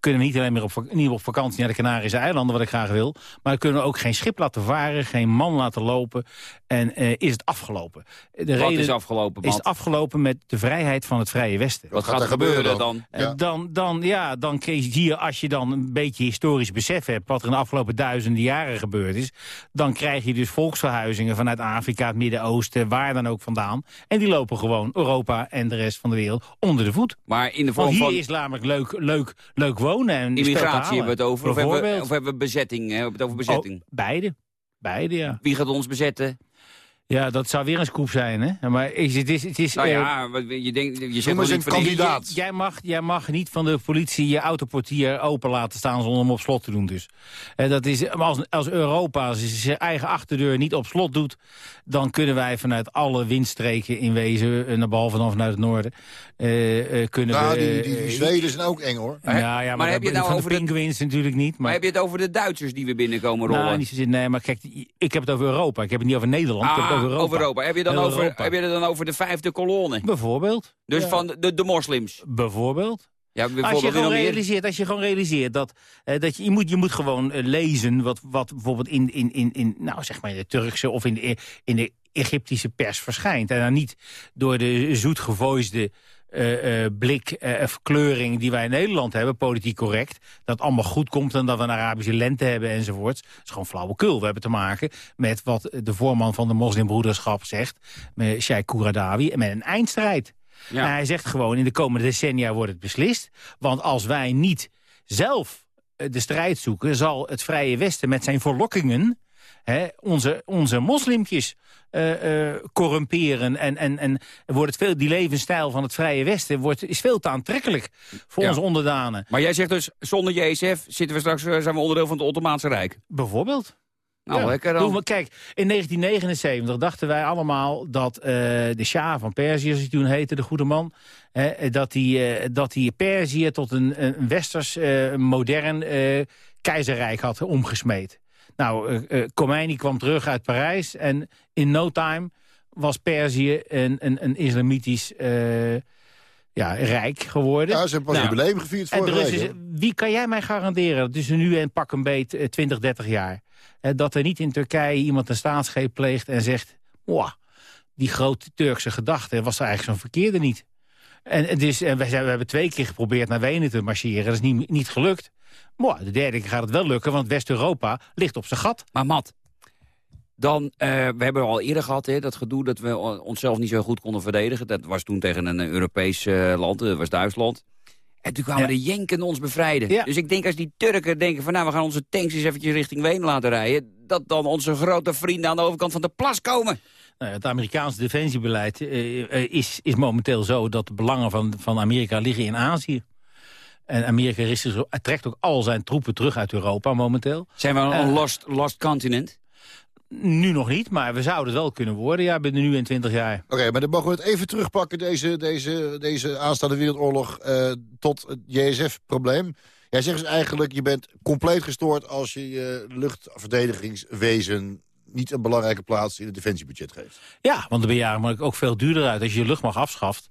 kunnen we niet alleen meer op, niet op vakantie naar de Canarische eilanden, wat ik graag wil, maar dan kunnen we ook geen schip laten varen, geen man laten lopen en eh, is het afgelopen. De Wat is afgelopen, Is afgelopen met de vrijheid van het Vrije Westen. Wat gaat er gebeuren dan? Eh, Dan, dan, ja, dan je, als je dan een beetje historisch besef hebt... wat er in de afgelopen duizenden jaren gebeurd is... dan krijg je dus volksverhuizingen vanuit Afrika, het Midden-Oosten... waar dan ook vandaan. En die lopen gewoon Europa en de rest van de wereld onder de voet. Maar in de Want vorm hier van is namelijk leuk, leuk, leuk wonen en immigratie hebben we het over. Of hebben we, of hebben we bezetting? Hè? Hebben we het over bezetting? Oh, beide. Beide, ja. Wie gaat ons bezetten? Ja, dat zou weer een scoop zijn, hè? Maar is, het is, het is, Nou eh, ja, wat- je, denkt, je zegt eens niet een kandidaat. Jij mag, jij mag niet van de politie je autoportier open laten staan zonder hem op slot te doen. Dus. Dat is, maar als, als Europa zijn eigen achterdeur niet op slot doet... dan kunnen wij vanuit alle windstreken in wezen, eh, naar behalve dan vanuit het noorden... eh, eh, kunnen Nou, we... die, die, die eh, Zweden zijn ook eng hoor. ja, maar, Maar heb je het nou van over de pinguïns natuurlijk niet. Maar Maar, heb je het over de Duitsers die we binnenkomen rollen? nou, niet zozeer, nee, maar kijk, ik heb het over Europa. Ik heb het niet over Nederland, ik heb het Ah, over Europa. over Europa. Heb je, dan Heel over, Europa. heb je het dan over de vijfde kolonne? Bijvoorbeeld. Dus Ja. van de, de, moslims. Bijvoorbeeld. Ja, Als je gewoon realiseert, als je gewoon realiseert dat, eh, dat je, je, moet, je moet gewoon eh, lezen wat, wat bijvoorbeeld in, in, in, in, nou, zeg maar in de Turkse of in de, in de Egyptische pers verschijnt. En dan niet door de zoetgevoisde eh, blik eh, of kleuring die wij in Nederland hebben, politiek correct. Dat allemaal goed komt en dat we een Arabische lente hebben enzovoort. Dat is gewoon flauwekul. We hebben te maken met wat de voorman van de moslimbroederschap zegt, met Sheikh Kouradawi, en met een eindstrijd. Ja. Hij zegt gewoon, in de komende decennia wordt het beslist. Want als wij niet zelf de strijd zoeken... zal het Vrije Westen met zijn verlokkingen... Hè, onze, onze moslimpjes eh, eh, corrumperen. En, en, en wordt het veel, die levensstijl van het Vrije Westen wordt, is veel te aantrekkelijk voor Ja. onze onderdanen. Maar jij zegt dus, zonder JSF zitten we straks, eh, zijn we onderdeel van het Ottomaanse Rijk. Bijvoorbeeld. Nou, Ja. lekker dan. kijk, in 1979 dachten wij allemaal dat de Shah van Perzië, zoals hij toen heette, de goede man, hè, dat hij dat Perzië tot een, een westers, modern keizerrijk had omgesmeed. Nou, eh, Khomeini kwam terug uit Parijs en in no time was Perzië een, een, een islamitisch eh, ja, rijk geworden. Ja, ze hebben pas Nou, jubileum gevierd en er week. dus- wie kan jij mij garanderen, er nu een pak een beet eh, 20, 30 jaar... dat er niet in Turkije iemand een staatsgreep pleegt en zegt... "Mwah, die grote Turkse gedachte was er eigenlijk zo'n verkeerde niet. En, het is, en wij zijn, we hebben twee keer geprobeerd naar Wenen te marcheren. Dat is niet, niet gelukt. Maar de derde keer gaat het wel lukken, want West-Europa ligt op zijn gat. Maar Matt, dan, eh, we hebben al eerder gehad hè, dat gedoe dat we onszelf niet zo goed konden verdedigen. Dat was toen tegen een eh, Europees eh, land, dat was Duitsland. En toen kwamen Ja. de Jenken ons bevrijden. Ja. Dus ik denk als die Turken denken van nou, we gaan onze tanks eens eventjes richting Wenen laten rijden. Dat dan onze grote vrienden aan de overkant van de plas komen. Nou, het Amerikaanse defensiebeleid is, is momenteel zo dat de belangen van, van Amerika liggen in Azië. En Amerika is dus, trekt ook al zijn troepen terug uit Europa momenteel. Zijn we een Eh. lost, lost continent? Nu nog niet, maar we zouden het wel kunnen worden ja, binnen nu en 20 jaar. Oké, maar dan mogen we het even terugpakken, deze, deze, deze aanstaande wereldoorlog, eh, tot het JSF-probleem. Jij zegt dus eigenlijk, je bent compleet gestoord als je je luchtverdedigingswezen niet een belangrijke plaats in het defensiebudget geeft. Ja, want de bejaarden maakt ook veel duurder uit. Als je je luchtmacht afschaft,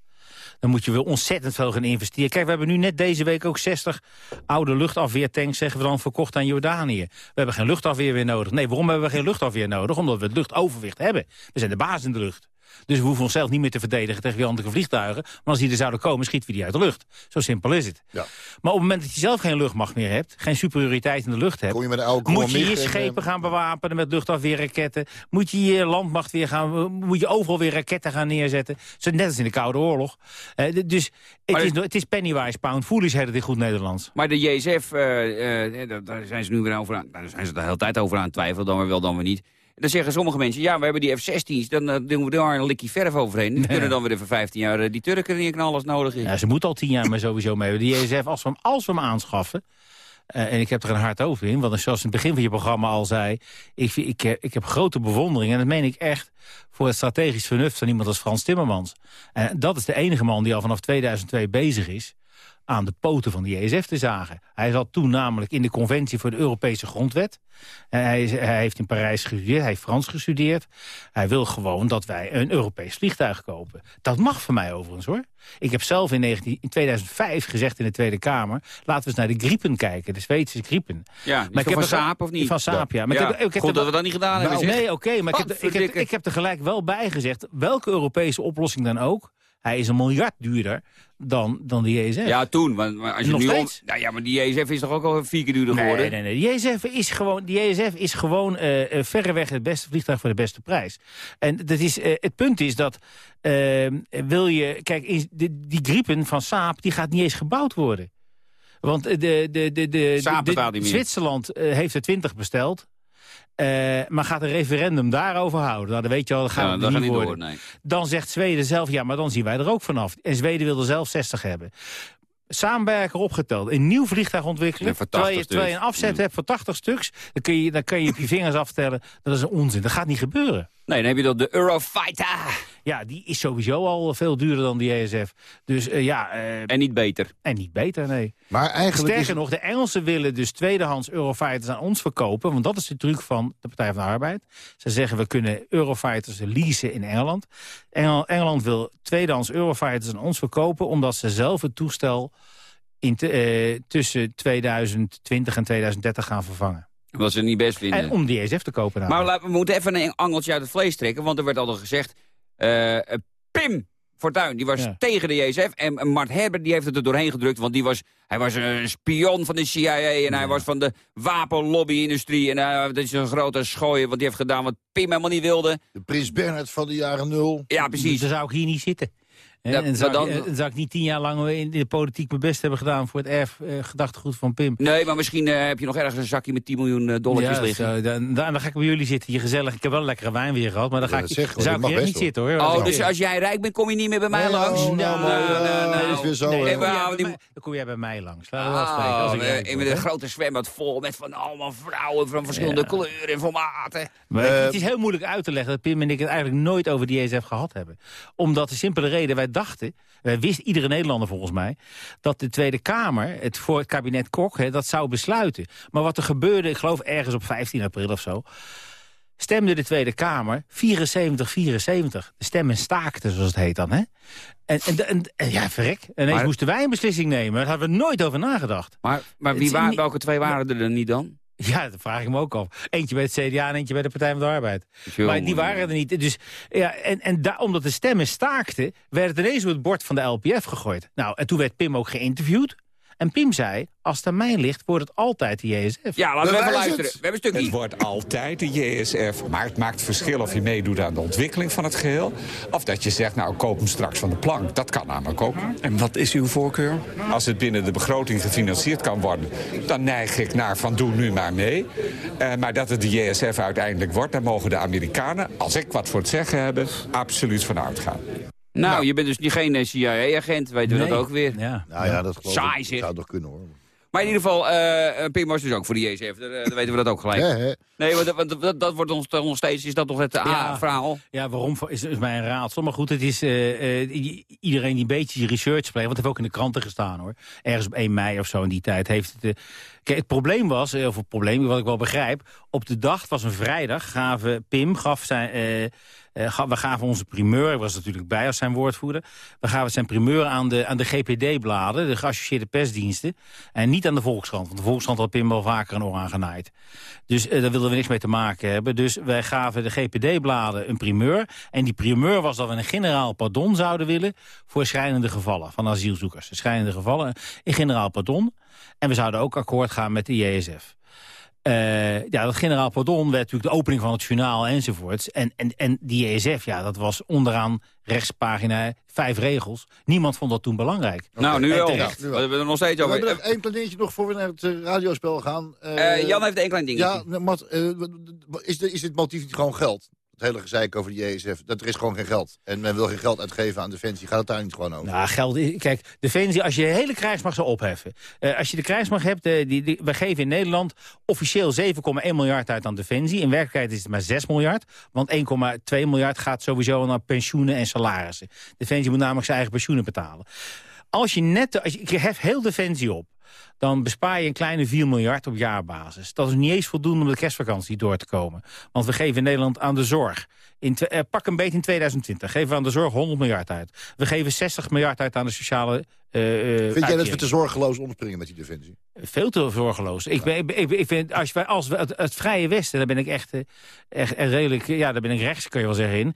dan moet je weer ontzettend veel gaan investeren. Kijk, we hebben nu net deze week ook 60 oude luchtafweertanks, zeggen we dan, verkocht aan Jordanië. We hebben geen luchtafweer weer nodig. Nee, waarom hebben we geen luchtafweer nodig? Omdat we het luchtoverwicht hebben. We zijn de baas in de lucht. Dus we hoeven onszelf niet meer te verdedigen tegen vijandige vliegtuigen. Maar als die er zouden komen, schieten we die uit de lucht. Zo simpel is het. Ja. Maar op het moment dat je zelf geen luchtmacht meer hebt... geen superioriteit in de lucht hebt... Je moet je je en, schepen eh, gaan bewapenen met luchtafweerraketten. Moet je je landmacht weer gaan... Moet je overal weer raketten gaan neerzetten. Zo net als in de Koude Oorlog. Eh, dus het is, het- is pennywise pound foolish, heet het in goed Nederlands. Maar de JSF, eh, eh, daar- daar zijn ze nu weer over aan, daar zijn ze de hele tijd over aan het twijfelen, dan weer wel, dan weer niet. Dan zeggen sommige mensen, ja, we hebben die F-16's, dan eh, doen we daar een likkie verf overheen. Die kunnen dan weer even 15 jaar eh, die Turken erin knallen als nodig is. Ja, ze moeten al tien jaar maar sowieso mee. De JSF, als we hem, als we hem aanschaffen... eh, en ik heb er een hart over in, want zoals in het begin van je programma al zei... Ik, ik, heb- ik heb grote bewondering, en dat meen ik echt... voor het strategisch vernuft van iemand als Frans Timmermans. En dat is de enige man die al vanaf 2002 bezig is aan de poten van de JSF te zagen. Hij zat toen namelijk in de conventie voor de Europese grondwet. En hij, hij heeft in Parijs gestudeerd, hij heeft Frans gestudeerd. Hij wil gewoon dat wij een Europees vliegtuig kopen. Dat mag van mij overigens hoor. Ik heb zelf in, 19, in 2005 gezegd in de Tweede Kamer... laten we eens naar de Gripen kijken, de Zweedse Gripen. Ja, heb van Saab of niet? Van Saab, ja. Maar Ja, ik heb, ik heb goed er- dat we dat niet gedaan hebben, Nou. Nee, oké, maar ik heb, ik, heb, ik heb er gelijk wel bij gezegd... welke Europese oplossing dan ook... hij is een miljard duurder dan, dan de JSF. Ja, toen. Maar, maar als je Nog nu om- steeds? nou ja, maar die JSF is toch ook al vier keer duurder geworden? Nee, nee, nee. De JSF is gewoon, de JSF is gewoon eh, eh, verreweg het beste vliegtuig voor de beste prijs. En dat is, eh, het punt is dat, wil je... Kijk, is de, die Gripen van Saab, die gaat niet eens gebouwd worden. Want de, de, de, de, de-. Zwitserland heeft er 20 besteld. Eh, maar gaat een referendum daarover houden. Nou, dan weet je al, dat gaat Ja, het dat niet gaat niet worden. door, nee. Dan zegt Zweden zelf, ja, maar dan zien wij er ook vanaf. En Zweden wil er zelf 60 hebben. Samen bij elkaar opgeteld. Een nieuw vliegtuig ontwikkelen. Ja, terwijl, je, 80 terwijl je een afzet hebt voor 80 stuks. Dan kun, je, dan kun je op je vingers aftellen. Dat is een onzin. Dat gaat niet gebeuren. Nee, dan heb je dat de Eurofighter. Ja, die is sowieso al veel duurder dan die ESF. Dus eh, ja... eh, En niet beter. en niet beter, nee. Maar eigenlijk Sterker is... nog, de Engelsen willen dus tweedehands Eurofighters aan ons verkopen. Want dat is de truc van de Partij van de Arbeid. Ze zeggen we kunnen Eurofighters leasen in Engeland. Engel- Engeland wil tweedehands Eurofighters aan ons verkopen... omdat ze zelf het toestel in te- eh, tussen 2020 en 2030 gaan vervangen. Omdat ze het niet best vinden. En om die ESF te kopen. Maar we moeten even een angeltje uit het vlees trekken. Want er werd altijd gezegd... eh, eh, Pim Fortuyn, die was Ja. tegen de JSF. En en Mart Herbert die heeft het er doorheen gedrukt. Want die was, hij was een spion van de CIA. En hij was van de wapenlobby-industrie. En hij dat is een grote schooier. Want die heeft gedaan wat Pim helemaal niet wilde. De Prins Bernhard van de jaren nul. Ja, precies. Dan zou ik hier niet zitten. Ja, en zou, ik, dan- eh, zou ik niet tien jaar lang in de politiek mijn best hebben gedaan... voor het erfgedachtegoed van Pim. Nee, maar misschien eh, heb je nog ergens een zakje met 10 miljoen eh, dollartjes Ja, liggen. zo, dan, dan, dan ga ik bij jullie zitten, hier gezellig. Ik heb wel een lekkere wijn weer gehad, maar dan ga Ja, ik, zeg, hoor. zou ik hier niet hoor. zitten hoor. Oh, dus als jij rijk bent, kom je niet meer bij mij langs? nou, Nou, nou, nou, dat is weer zo. Nee, hè. Nee, dan, kom jij die- bij mij- dan kom jij bij mij langs. Ik eh, rijk in een grote zwembad vol met van allemaal vrouwen van verschillende Ja. kleuren en formaten. Maar Eh, het is heel moeilijk uit te leggen dat Pim en ik het eigenlijk nooit over die ESF gehad hebben. Omdat de simpele reden, wij dachten, wij wist iedere Nederlander volgens mij, dat de Tweede Kamer, het voor het kabinet Kok, hè, dat zou besluiten. Maar wat er gebeurde, ik geloof ergens op 15 april of zo, stemde de Tweede Kamer 74, 74. De stemmen staakten, zoals het heet dan, hè? En, en, en, en ja, verrek. Ineens Maar- moesten wij een beslissing nemen. Daar hadden we nooit over nagedacht. Maar, maar wie is wa- niet- welke twee waren er dan niet dan? Ja, dat vraag ik me ook af. Eentje bij het CDA en eentje bij de Partij van de Arbeid. Maar die waren er niet. Dus, ja, en en da, omdat de stemmen staakten, werd het ineens op het bord van de LPF gegooid. Nou, en toen werd Pim ook geïnterviewd. En Pim zei, als het aan mij ligt, wordt het altijd de JSF. Ja, laten we even luisteren. het. We hebben een stukje. Het wordt altijd de JSF, maar het maakt verschil of je meedoet aan de ontwikkeling van het geheel. Of dat je zegt, nou, koop hem straks van de plank. Dat kan namelijk ook. En wat is uw voorkeur? Als het binnen de begroting gefinancierd kan worden, dan neig ik naar van doe nu maar mee. Eh, maar dat het de JSF uiteindelijk wordt, daar mogen de Amerikanen, als ik wat voor het zeggen hebben, absoluut van uitgaan. Nou, je bent dus niet geen eh, CIA-agent, weten we Nee. dat ook weer. Ja. Nou ja, dat geloof Saai, ik. zou toch kunnen hoor. Maar in ieder geval, eh, eh, Pim was dus ook voor de JSF. Dan, dan weten we dat ook gelijk. Ja, hè. Nee, want, dat- want dat, dat wordt ons nog steeds, is dat toch het Ja. A-verhaal? Ja, waarom is, is mij een raadsel. Maar goed, het is eh, eh, iedereen die een beetje research pleegt... want het heeft ook in de kranten gestaan, hoor. Ergens op 1 mei of zo in die tijd heeft het... eh, kijk, het probleem was, of het probleem, wat ik wel begrijp... op de dag, het was een vrijdag, gaven Pim, gaf zijn... eh, we gaven onze primeur, ik was natuurlijk bij als zijn woordvoerder... we gaven zijn primeur aan de, aan de GPD-bladen, de geassocieerde persdiensten... en niet aan de Volkskrant, want de Volkskrant had Pim wel vaker een oor aan genaaid. Dus eh, daar wilden we niks mee te maken hebben. Dus wij gaven de GPD-bladen een primeur. En die primeur was dat we een generaal pardon zouden willen... voor schrijnende gevallen van asielzoekers. Schrijnende gevallen, in generaal pardon. En we zouden ook akkoord gaan met de JSF. Eh, ja, dat generaal pardon werd natuurlijk de opening van het journaal enzovoorts. En, en, en die JSF, ja, dat was onderaan rechtspagina vijf regels. Niemand vond dat toen belangrijk. Nou, nu wel. We hebben er nog steeds We over. hebben nog één klein dingetje nog voor we naar het eh, radiospel gaan. Eh, Jan heeft één klein dingetje. Ja, Mat, eh, is, de, is dit motief niet gewoon geld? Het hele gezeik over de JSF, dat er is gewoon geen geld. En men wil geen geld uitgeven aan Defensie. Gaat het daar niet gewoon over? Nou, geld is, kijk, Defensie, als je de hele krijgsmacht zou opheffen. eh, als je de krijgsmacht hebt, eh, die, die, we geven in Nederland officieel 7,1 miljard uit aan Defensie. In werkelijkheid is het maar 6 miljard. Want 1,2 miljard gaat sowieso naar pensioenen en salarissen. Defensie moet namelijk zijn eigen pensioenen betalen. Als je net, als je, ik hef heel Defensie op dan bespaar je een kleine 4 miljard op jaarbasis. Dat is niet eens voldoende om de kerstvakantie door te komen. Want we geven in Nederland aan de zorg. In eh, pak een beetje in 2020. Geven we aan de zorg 100 miljard uit. We geven 60 miljard uit aan de sociale eh, Vind jij dat we te zorgeloos omspringen met die Defensie? Veel te zorgeloos. Ik, ben, ik, ik, ik vind, als, wij, als we het, het Vrije Westen, daar ben ik echt, echt, echt redelijk, ja, daar ben ik rechts, kan je wel zeggen, in.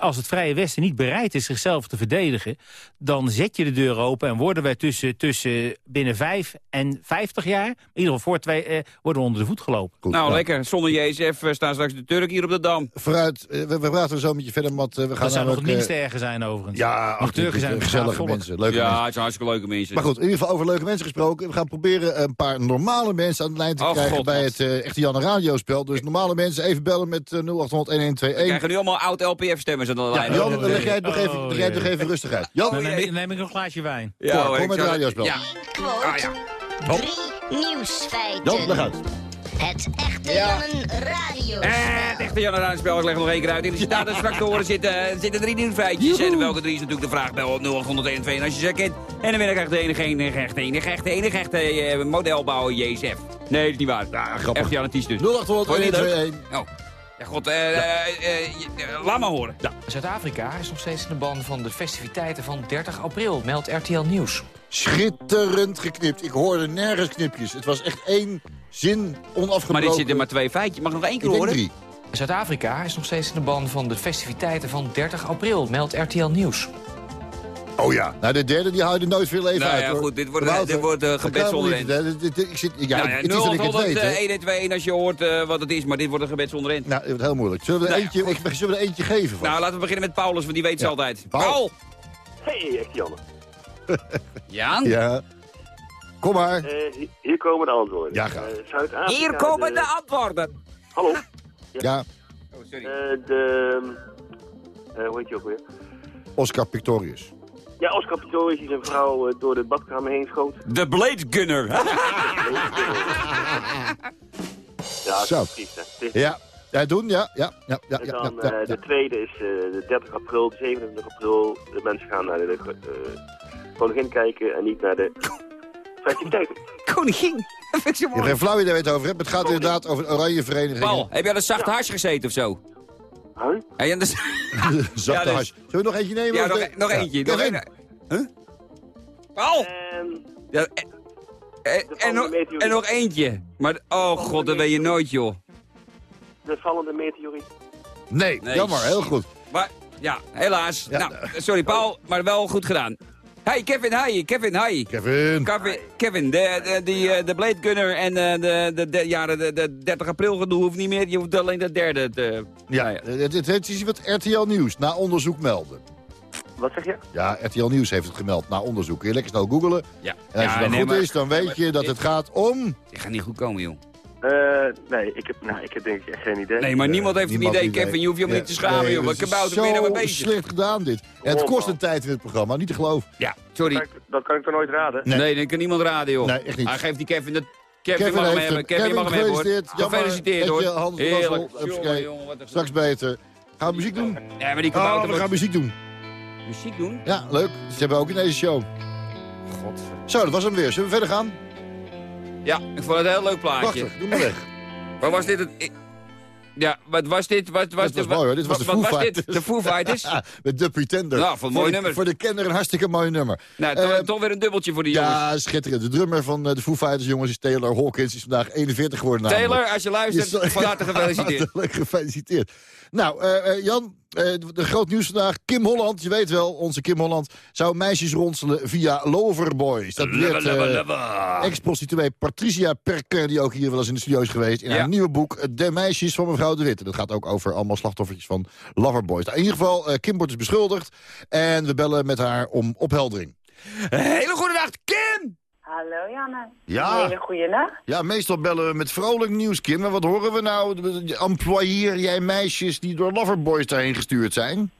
Als het Vrije Westen niet bereid is zichzelf te verdedigen, dan zet je de deur open en worden wij tussen, tussen binnen vijf en vijftig jaar, in ieder geval voor twee, eh, worden we onder de voet gelopen. Goed, nou, nou. lekker. Zonder JSF eh, staan straks de Turk hier op de Dam. Vooruit, eh, we, we praten zo met je verder. Eh, we gaan Dat zou nog het minste erger zijn overigens. Ja, Want Turken zijn een gezellige mensen. Leuke ja, mensen. het zijn hartstikke leuke mensen. Maar goed, in ieder geval over leuke mensen gesproken. We gaan proberen een paar normale mensen aan de lijn te Oh, krijgen God, bij wat. het eh, Echte Janne radiospel. Dus normale mensen even bellen met eh, 0800 We 1121. krijgen nu allemaal oud-LPF-stemmers aan de Ja, lijn. Jan, Oh, leg jij het nog nee. even, Oh, leg jij het nog even rustig uit. Jan, Dan neem, ik- neem ik nog een glaasje wijn. Kom, hoor, kom met het radiospel. Ja. Ah, ja. Drie nieuwsfeiten. Jan, leg uit. Het echte Ja. Jannen radio. Eh, het echte Jan Raadspel, ik leg nog één keer uit. In de citaten straks te horen zitten, zitten drie nieuwsfeitjes. En welke drie is natuurlijk de vraag bel op 0802 en als je ze kent. En dan ben ik echt de enige, enige, echte, enige, echte, enige, echte eh, modelbouwer JSF. Nee, dat is niet waar. Ja, grappig. Echt Jan Ties dus. 0800 Vond je die leuk? 1121. Oh. Ja, god, eh, eh, eh, eh, laat maar horen. Zuid-Afrika is nog steeds in de ban van de festiviteiten van 30 april, meldt RTL Nieuws. Schitterend geknipt. Ik hoorde nergens knipjes. Het was echt één zin onafgebroken. Maar dit zitten maar twee feitjes. Mag ik nog één keer Ik horen? drie. Zuid-Afrika is nog steeds in de ban van de festiviteiten van 30 april, meldt RTL Nieuws. Oh ja. Nou, de derde die houdt er nooit veel even Nou uit. ja, hoor. goed, dit wordt, Wouter, dit wordt eh, dat gebed kan zonder niet, end. hè. Dit- dit- Ik zit, ja, Nou ja, het is dat ik het weet, hè. 112 als je hoort eh, wat het is, maar dit wordt een gebed zonder end. Nou, het wordt heel moeilijk. Zullen we er, Nou, eentje, ik, zullen we er eentje geven? Van? Nou, laten we beginnen met Paulus, want die weet ze Ja. altijd. Paul. Paul! Hey, echt Janne. Jan? Ja. Kom maar. Eh, hi- hier komen de antwoorden. Ja, graag. Eh, Zuid-Afrika, Hier komen de... de antwoorden. Hallo? Ja, Oh, sorry. Eh, de... eh, hoe heet je ook weer? Oscar Pistorius. Ja, Oscar Pistorius die zijn vrouw eh, door de badkamer heen schoot. De Blade Gunner. Ja, Zo. is is- Ja. Ja, doen, ja. Ja, ja, ja, En ja, dan ja, eh, ja. de tweede is eh, de 30 april, de 27 april. De mensen gaan naar de eh, koningin kijken en niet naar de festiviteiten. Koningin. Dat vind ik zo Je hebt geen flauw idee over hebt. Het gaat inderdaad over een oranje vereniging. Paul, heb aan de zachte hars gezeten of zo? Huh? Aan de... Zachte Ja, dus- hars. Zullen we nog eentje nemen? Ja, of nog, de- e- nog Ja. eentje. Nog een... Huh? Paul! En Ja, en, en, en, nog, en eentje. Maar, oh god, dat weet je nooit, joh. de vallende meteoriet. Nee, Nee, jammer. Heel goed. Maar, ja, helaas. Ja. Nou, sorry Paul, maar wel goed gedaan. Hey, Kevin, hi, Kevin, hi. Kevin. Kevin, Kevin de, de, die, eh, de Blade Gunner en eh, de, de, de, ja, de, de 30 april gedoe hoeft niet meer. Je hoeft alleen de derde te... Ja, Nou het, het, het is wat RTL Nieuws na onderzoek melden. Wat zeg je? Ja, RTL Nieuws heeft het gemeld na onderzoek. Kun je lekker snel googelen. Ja. En als Ja, je dan nee, goed maar- is, dan weet je dat het gaat om... Die gaat niet goed komen, joh. Eh, nee, ik heb, nou, ik heb denk ik echt geen idee. Nee, maar niemand heeft Niemand een idee, idee. Kevin. Je hoeft je helemaal niet te schamen, nee, joh. Dat is kabouter ben je nou mee Zo bezig? slecht gedaan dit. Het Oh, kost een tijd in het programma, niet te geloven. Ja, Dat sorry. kan, ik, dat kan ik toch nooit raden? Nee. Nee, dat kan niemand raden, joh. Nee, echt niet. Hij geeft die Kevin de... Kevin, Kevin mag hem hebben. Kevin, Kevin, mag hem hebben, hoor. gefeliciteerd. Jammer Gefeliciteerd, dat hoor. handen Heerlijk. Jongen, jongen, wat een Straks beter. Gaan we muziek doen? Ja, maar die Oh, kabouter... we gaan muziek doen. muziek doen? Ja, leuk. Ze hebben ook in deze show. Zo, dat was hem weer. Zullen we verder gaan? Ja, ik vond het een heel leuk plaatje. Prachtig, doe maar weg. Waar was dit? Het... Ja, wat was dit? Wat, was Dit was de- mooi hoor, dit was de Foo? Fighters. De Foo Fighters? Met The Pretender. Nou, voor. Voor de kenner een hartstikke mooi nummer. nou, toch, Eh, toch weer een dubbeltje voor die jongens. Ja, schitterend. De drummer van eh, de Foo Fighters, jongens, is Taylor Hawkins. Die is vandaag 41 geworden namelijk. Taylor, als je luistert, Is- van harte gefeliciteerd. Hartelijk gefeliciteerd. Nou, eh, eh, Jan, eh, de, groot nieuws vandaag. Kim Holland, je weet wel, onze Kim Holland... zou meisjes ronselen via Loverboys. Dat beweert eh, ex-prostituee Patricia Perker... die ook hier wel eens in de studio is geweest... in Ja. haar nieuwe boek De Meisjes van mevrouw de Witte. Dat gaat ook over allemaal slachtoffertjes van Loverboys. Nou, in ieder geval, Kim wordt dus beschuldigd... en we bellen met haar om opheldering. Hele goede nacht, Kim! Hallo Janne. Ja. Een hele goede nacht. Ja, meestal bellen we met vrolijk nieuws, Kim. Maar wat horen we nou? Employeer jij meisjes die door Loverboys daarheen gestuurd zijn?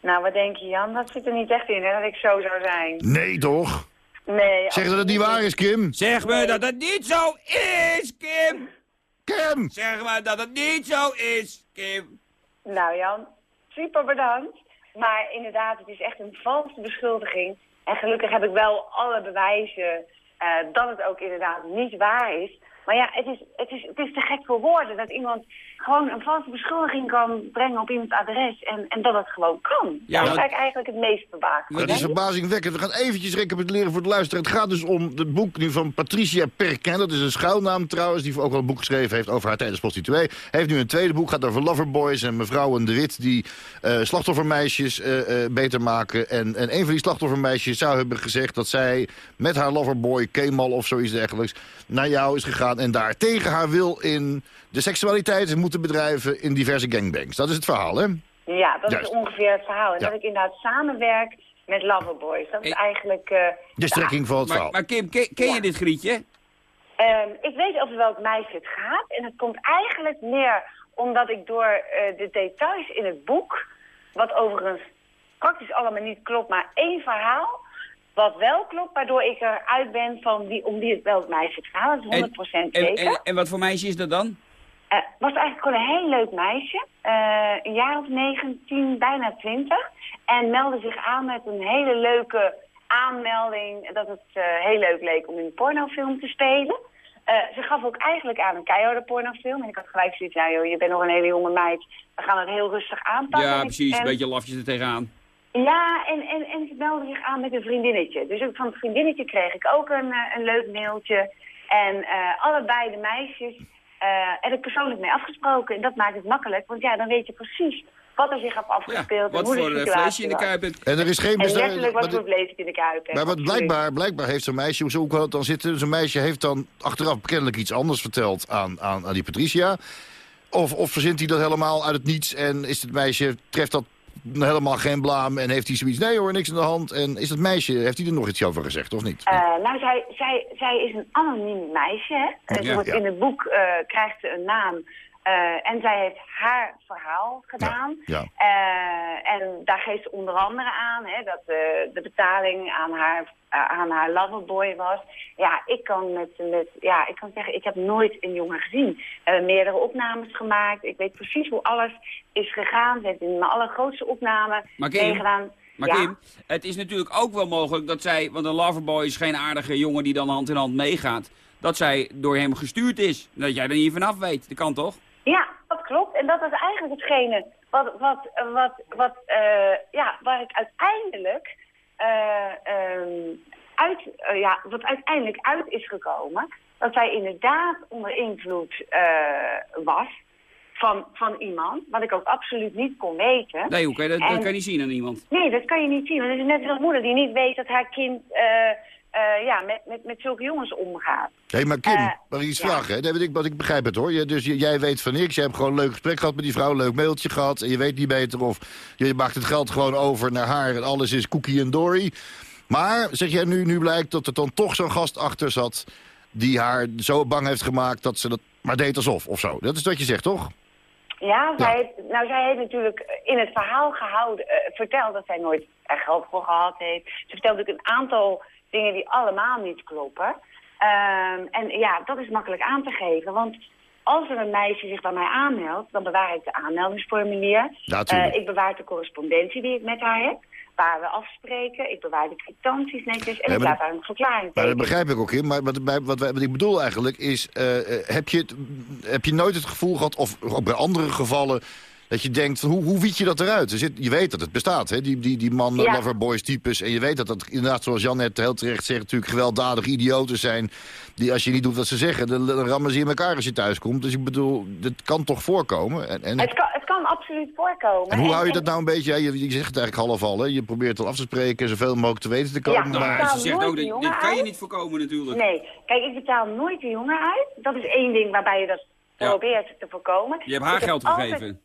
Nou, wat denk je Jan? Dat zit er niet echt in, hè, dat ik zo zou zijn. Nee, toch? Nee. Zeg dat het niet waar is, Kim. Zeg me dat het niet zo is, Kim! Kim! Zeg me dat het niet zo is, Kim! Nou Jan, super bedankt. Maar inderdaad, het is echt een valse beschuldiging. En gelukkig heb ik wel alle bewijzen dat het ook inderdaad niet waar is. Maar ja, het is, het, is, het is te gek voor woorden dat iemand gewoon een valse beschuldiging kan brengen op iemands adres. En, en dat het gewoon kan. Ja, dat is eigenlijk het meest verbazend. Dat is verbazingwekkend. We gaan eventjes recapituleren voor de luisteraar. Het gaat dus om het boek nu van Patricia Perkin. Dat is een schuilnaam trouwens, die ook wel een boek geschreven heeft over haar tijdens prostituee. Heeft nu een tweede boek, gaat over loverboys en mevrouwen de Wit... die eh, slachtoffermeisjes eh, eh, beter maken. En, en een van die slachtoffermeisjes zou hebben gezegd... dat zij met haar loverboy, Kemal of zoiets dergelijks... naar jou is gegaan en daar tegen haar wil in de seksualiteit is moeten bedrijven... in diverse gangbangs. Dat is het verhaal, hè? Ja, dat Juist. is ongeveer het verhaal. En Ja. dat ik inderdaad samenwerk met Loverboys. Dat is eigenlijk... eh, De strekking van het Maar, verhaal. maar Kim, ken, ken je dit grietje? Ehm, ik weet over welk meisje het gaat. En het komt eigenlijk neer omdat ik door eh, de details in het boek... wat overigens praktisch allemaal niet klopt, maar één verhaal... wat wel klopt, waardoor ik eruit ben van wie, om wie het welk meisje het gaat. Dat is 100% En, zeker. en, en wat voor meisje is dat dan? Eh, was eigenlijk gewoon een heel leuk meisje. Eh, een jaar of 19, bijna 20. En meldde zich aan met een hele leuke aanmelding. Dat het eh, heel leuk leek om in een pornofilm te spelen. Ze gaf ook eigenlijk aan een keiharde pornofilm. En ik had gelijk zoiets, nou joh, je bent nog een hele jonge meid. We gaan het heel rustig aanpakken. Ja, En- precies. Een en- beetje lafjes er tegenaan. ja, en, en, en ze meldde zich aan met een vriendinnetje. Dus ook van het vriendinnetje kreeg ik ook een, een leuk mailtje. En allebei de meisjes eh, heb ik persoonlijk mee afgesproken. En dat maakt het makkelijk, want ja, dan weet je precies wat er zich heeft afgespeeld. en Wat hoe voor de eh, situatie vleesje in de kuip hebt. En er is geen En bestaan- letterlijk wat voor vlees ik in de kuip heb. Maar wat blijkbaar, blijkbaar heeft zo'n meisje, zo het dan zitten... zo'n meisje heeft dan achteraf kennelijk iets anders verteld aan, aan, aan die Patricia. Of, of verzint hij dat helemaal uit het niets en is het meisje, treft dat helemaal geen blaam... en heeft hij zoiets, nee hoor, niks in de hand. En is dat meisje, heeft hij er nog iets over gezegd, of niet? Eh, nou, zij, zij, zij is een anoniem meisje. Hè? Ja, wordt ja. In het boek eh, krijgt ze een naam. Eh, en zij heeft haar verhaal gedaan. Ja. Eh, en daar geeft ze onder andere aan hè, dat eh, de betaling aan haar, aan haar loverboy was. Ja, ik kan, met, met, ja, ik kan zeggen, ik heb nooit een jongen gezien. We hebben meerdere opnames gemaakt. Ik weet precies hoe alles is gegaan. Ze heeft in mijn allergrootste opname meegedaan. Maar ja. Kim, het is natuurlijk ook wel mogelijk dat zij... Want een loverboy is geen aardige jongen die dan hand in hand meegaat. Dat zij door hem gestuurd is. Dat jij er niet vanaf weet. Dat kan toch? Ja, dat klopt. En dat is eigenlijk hetgene wat, wat, wat, wat, eh, ja, waar ik uiteindelijk, eh, ehm, uit, eh, ja, wat uiteindelijk uit is gekomen. Dat zij inderdaad onder invloed was van, van iemand, wat ik ook absoluut niet kon weten. Nee, hoe kan je dat, dat kan je niet zien aan iemand. Nee, dat kan je niet zien. Want het is net zoals een moeder die niet weet dat haar kind eh, ja, met, met, met zulke jongens omgaat. Hé, maar Kim, Eh, ik iets ja. vragen? Hè? Nee, want ik, want ik begrijp het hoor. Je, dus jij weet van niks. Je hebt gewoon een leuk gesprek gehad met die vrouw, een leuk mailtje gehad. En je weet niet beter of je maakt het geld gewoon over naar haar en alles is cookie en dory. Maar zeg jij nu, nu blijkt dat er dan toch zo'n gast achter zat die haar zo bang heeft gemaakt dat ze dat maar deed alsof of zo. Dat is wat je zegt, toch? Ja, zij heeft, nou, zij heeft natuurlijk in het verhaal gehouden, eh, verteld dat zij nooit er geld voor gehad heeft. Ze vertelt natuurlijk een aantal dingen die allemaal niet kloppen. Ehm, en ja, dat is makkelijk aan te geven, want als er een meisje zich bij mij aanmeldt, dan bewaar ik de aanmeldingsformulier. Eh, ik bewaar de correspondentie die ik met haar heb, waar we afspreken. Ik bewaar de kwitanties netjes en Ja, ik laat haar een verklaring Maar dat begrijp ik ook, Kim. Maar wat, wat, wat, wat ik bedoel eigenlijk is... eh, eh, heb, je het, heb je nooit het gevoel gehad, of ook bij andere gevallen... dat je denkt, van, hoe, hoe wiet je dat eruit? Er zit, je weet dat het bestaat, hè? Die, die, die man Ja. loverboys types. En je weet dat dat inderdaad, zoals Jan net heel terecht zegt... natuurlijk gewelddadige idioten zijn... die als je niet doet wat ze zeggen... dan, dan rammen ze in elkaar als je thuis komt. Dus ik bedoel, dat kan toch voorkomen? En, en, Het kan, het kan absoluut voorkomen. en hoe hou je en- dat nou een beetje... ja, je, je zegt het eigenlijk half al, hè? Je probeert het af te spreken... zoveel mogelijk te weten te komen. Ja, maar... ik Ze zegt ook, jongen dit kan je niet voorkomen natuurlijk. Nee, kijk, ik betaal nooit de jongen uit. Dat is één ding waarbij je dat Ja. probeert te voorkomen. Je hebt haar Ik heb geld altijd- gegeven.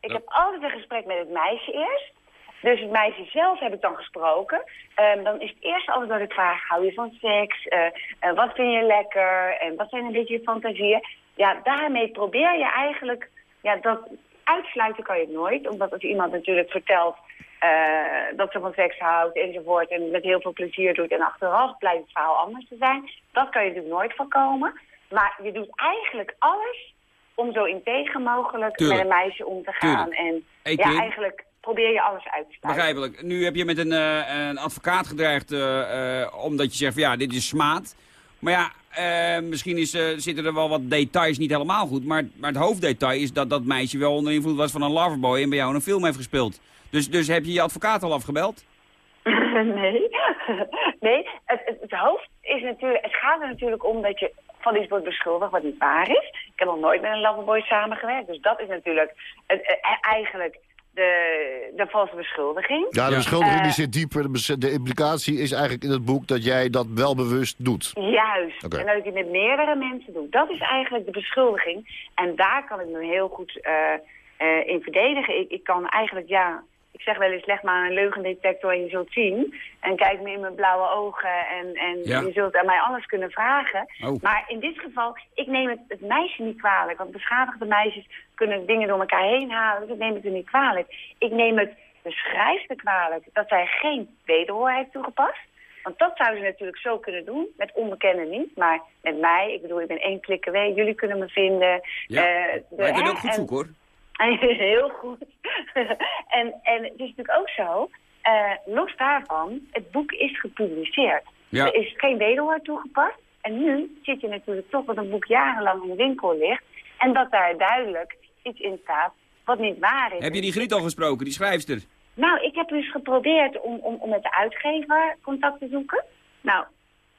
Ik heb altijd een gesprek met het meisje eerst. Dus het meisje zelf heb ik dan gesproken. Ehm, dan is het eerst altijd dat ik vraag, hou je van seks? Eh, eh, wat vind je lekker? En wat zijn een beetje je fantasieën? Ja, daarmee probeer je eigenlijk... Ja, dat uitsluiten kan je het nooit. Omdat als iemand natuurlijk vertelt eh, dat ze van seks houdt enzovoort... en met heel veel plezier doet en achteraf blijkt het verhaal anders te zijn... dat kan je natuurlijk nooit voorkomen. Maar je doet eigenlijk alles om zo integer mogelijk Tuurlijk. met een meisje om te gaan. Tuurlijk. En Hey, ja, eigenlijk probeer je alles uit te sluiten. Begrijpelijk. Nu heb je met een, eh, een advocaat gedreigd eh, eh, omdat je zegt van ja, dit is smaad. Maar ja, misschien is, zitten er wel wat details niet helemaal goed. Maar, maar het hoofddetail is dat dat meisje wel onder invloed was van een loverboy en bij jou een film heeft gespeeld. Dus, dus heb je je advocaat al afgebeld? nee, nee. Het, het, het hoofd is natuurlijk, het gaat er natuurlijk om dat je van iets wordt beschuldigd wat niet waar is. Ik heb nog nooit met een loverboy samengewerkt, dus dat is natuurlijk het, eh, eigenlijk de, de valse beschuldiging. Ja, de beschuldiging Eh, die zit dieper. De, implicatie is eigenlijk in het boek dat jij dat wel bewust doet. Juist. Oké. En dat ik het met meerdere mensen doe. Dat is eigenlijk de beschuldiging. En daar kan ik me heel goed eh, eh, in verdedigen. Ik, ik kan eigenlijk, ja... Ik zeg wel eens, leg maar een leugendetector en je zult zien. En kijk me in mijn blauwe ogen en, en Ja. je zult aan mij alles kunnen vragen. Oh. Maar in dit geval, ik neem het, het meisje niet kwalijk. Want beschadigde meisjes kunnen dingen door elkaar heen halen. Dus ik neem het er niet kwalijk. Ik neem het de schrijfster kwalijk dat zij geen wederhoor heeft toegepast. Want dat zou ze natuurlijk zo kunnen doen. Met onbekenden niet, maar met mij. Ik bedoel, ik ben één klik away. Jullie kunnen me vinden. Ja, Eh, de- maar hè, ook goed en- zoeken hoor. Heel goed. en, en het is natuurlijk ook zo, eh, los daarvan, het boek is gepubliceerd. Ja. Er is geen wederhoor toegepast. En nu zit je natuurlijk toch dat een boek jarenlang in de winkel ligt. En dat daar duidelijk iets in staat wat niet waar is. Heb je die Griet al gesproken, die schrijfster? Nou, ik heb dus geprobeerd om, om, om met de uitgever contact te zoeken. Nou,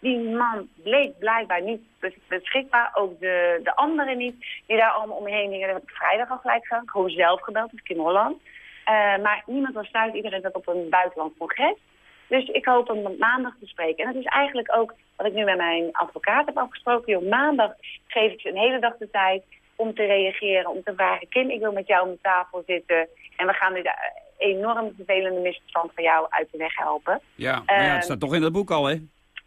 die man bleek blijkbaar niet bes- beschikbaar. Ook de, de anderen niet, die daar allemaal omheen gingen. Dat heb ik vrijdag al gelijk gedaan. Gewoon zelf gebeld, dus Kim Holland. Eh, maar niemand was thuis, iedereen zat op een buitenland congres. Dus ik hoop hem op maandag te spreken. En dat is eigenlijk ook wat ik nu met mijn advocaat heb afgesproken. Joh, maandag geef ik ze een hele dag de tijd om te reageren. Om te vragen, Kim, ik wil met jou om de tafel zitten. En we gaan dit eh, enorm vervelende misverstand van jou uit de weg helpen. Ja, maar ja, Ehm, het staat toch in dat boek al, hè?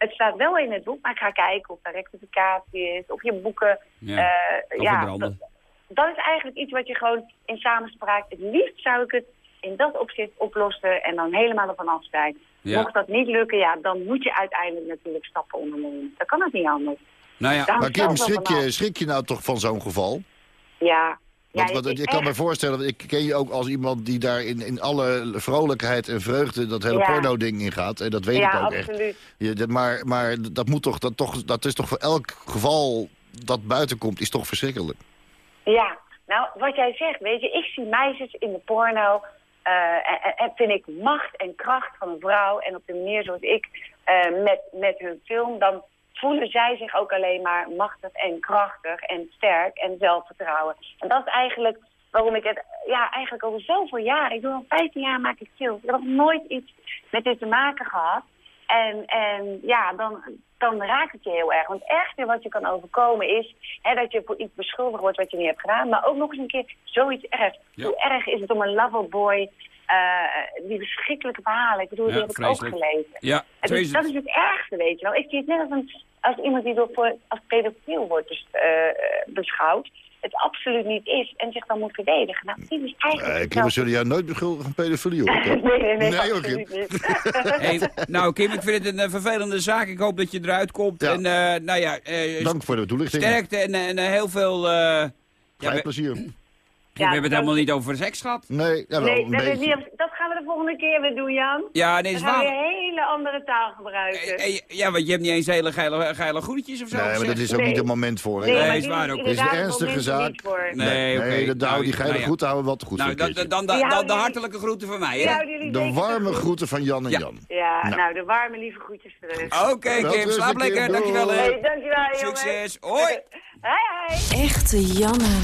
Het staat wel in het boek, maar ik ga kijken of er rectificatie is, of je boeken... Ja, eh, ja, dat, dat is eigenlijk iets wat je gewoon in samenspraak... Het liefst zou ik het in dat opzicht oplossen en dan helemaal ervan af zijn. Ja. Mocht dat niet lukken, ja, dan moet je uiteindelijk natuurlijk stappen ondernemen. Dan kan het niet anders. Nou ja. Maar Kim, schrik je, schrik je nou toch van zo'n geval? Ja. Want, ja, want het is ik kan me echt- voorstellen, ik ken je ook als iemand die daar in, in alle vrolijkheid en vreugde dat hele Ja. porno-ding in gaat. En dat weet ja, ik ook echt. absoluut. Je, dat, maar maar dat, moet toch, dat, toch, dat is toch voor elk geval dat buiten komt, is toch verschrikkelijk. Ja, nou, wat jij zegt, weet je, ik zie meisjes in de porno... eh, en, en- en vind ik macht en kracht van een vrouw... en op de manier zoals ik eh, met, met hun film... dan voelen zij zich ook alleen maar machtig en krachtig en sterk en zelfvertrouwen. En dat is eigenlijk waarom ik het, ja, eigenlijk over zoveel jaren... ik doe al 15 jaar maak ik films. Ik heb nog nooit iets met dit te maken gehad. En, en ja, dan, dan raakt het je heel erg. Want het ergste wat je kan overkomen is hè, dat je voor iets beschuldigd wordt wat je niet hebt gedaan. Maar ook nog eens een keer zoiets ergs. Hoe erg is het om een loverboy, eh die verschrikkelijke verhalen. Ik bedoel, die heb ik ook gelezen. Ja, is, dat is het ergste, weet je wel. Ik zie het net als, een, als iemand die door voor, als pedofiel wordt dus, eh, beschouwd. Het absoluut niet is en zich dan moet verdedigen. Nou, dit is eigenlijk... Eh, Kim, we zullen jou nooit beschuldigen van pedofilie, hoor. nee, nee, nee, Nee, Kim. absoluut niet. Hey, nou, Kim, ik vind het een vervelende zaak. Ik hoop dat je eruit komt. Ja. En, eh, nou ja, eh, Dank voor de toelichting. sterkte en, en heel veel... eh, ja, Vrij we, hebben het helemaal niet over seks gehad. Nee, Nee, een dat, is beetje. niet, dat gaan we de volgende keer weer doen, Jan. Ja, nee, Dan is gaan we waar. weer hele andere taal gebruiken. Eh, Ja, want je hebt niet eens hele geile, geile groetjes of zo. Nee, maar dat is ook Nee. niet het moment voor. hè. Nee, Nee, is waar ook. Het is een ernstige zaak. voor. Nee, oké. nee, dat, Nou, die geile nou ja. groeten houden we wel te goed Nou, voor dan, een dan, dan, Die dan de hartelijke groeten van mij, hè? De warme groeten van Jan en Ja. Jan. Ja, Nou. de warme lieve groetjes terug. Oké, Wel Kim, slaap lekker. Dankjewel, hè. Dankjewel. Succes. Hoi. Hoi, hoi. Echte Janne.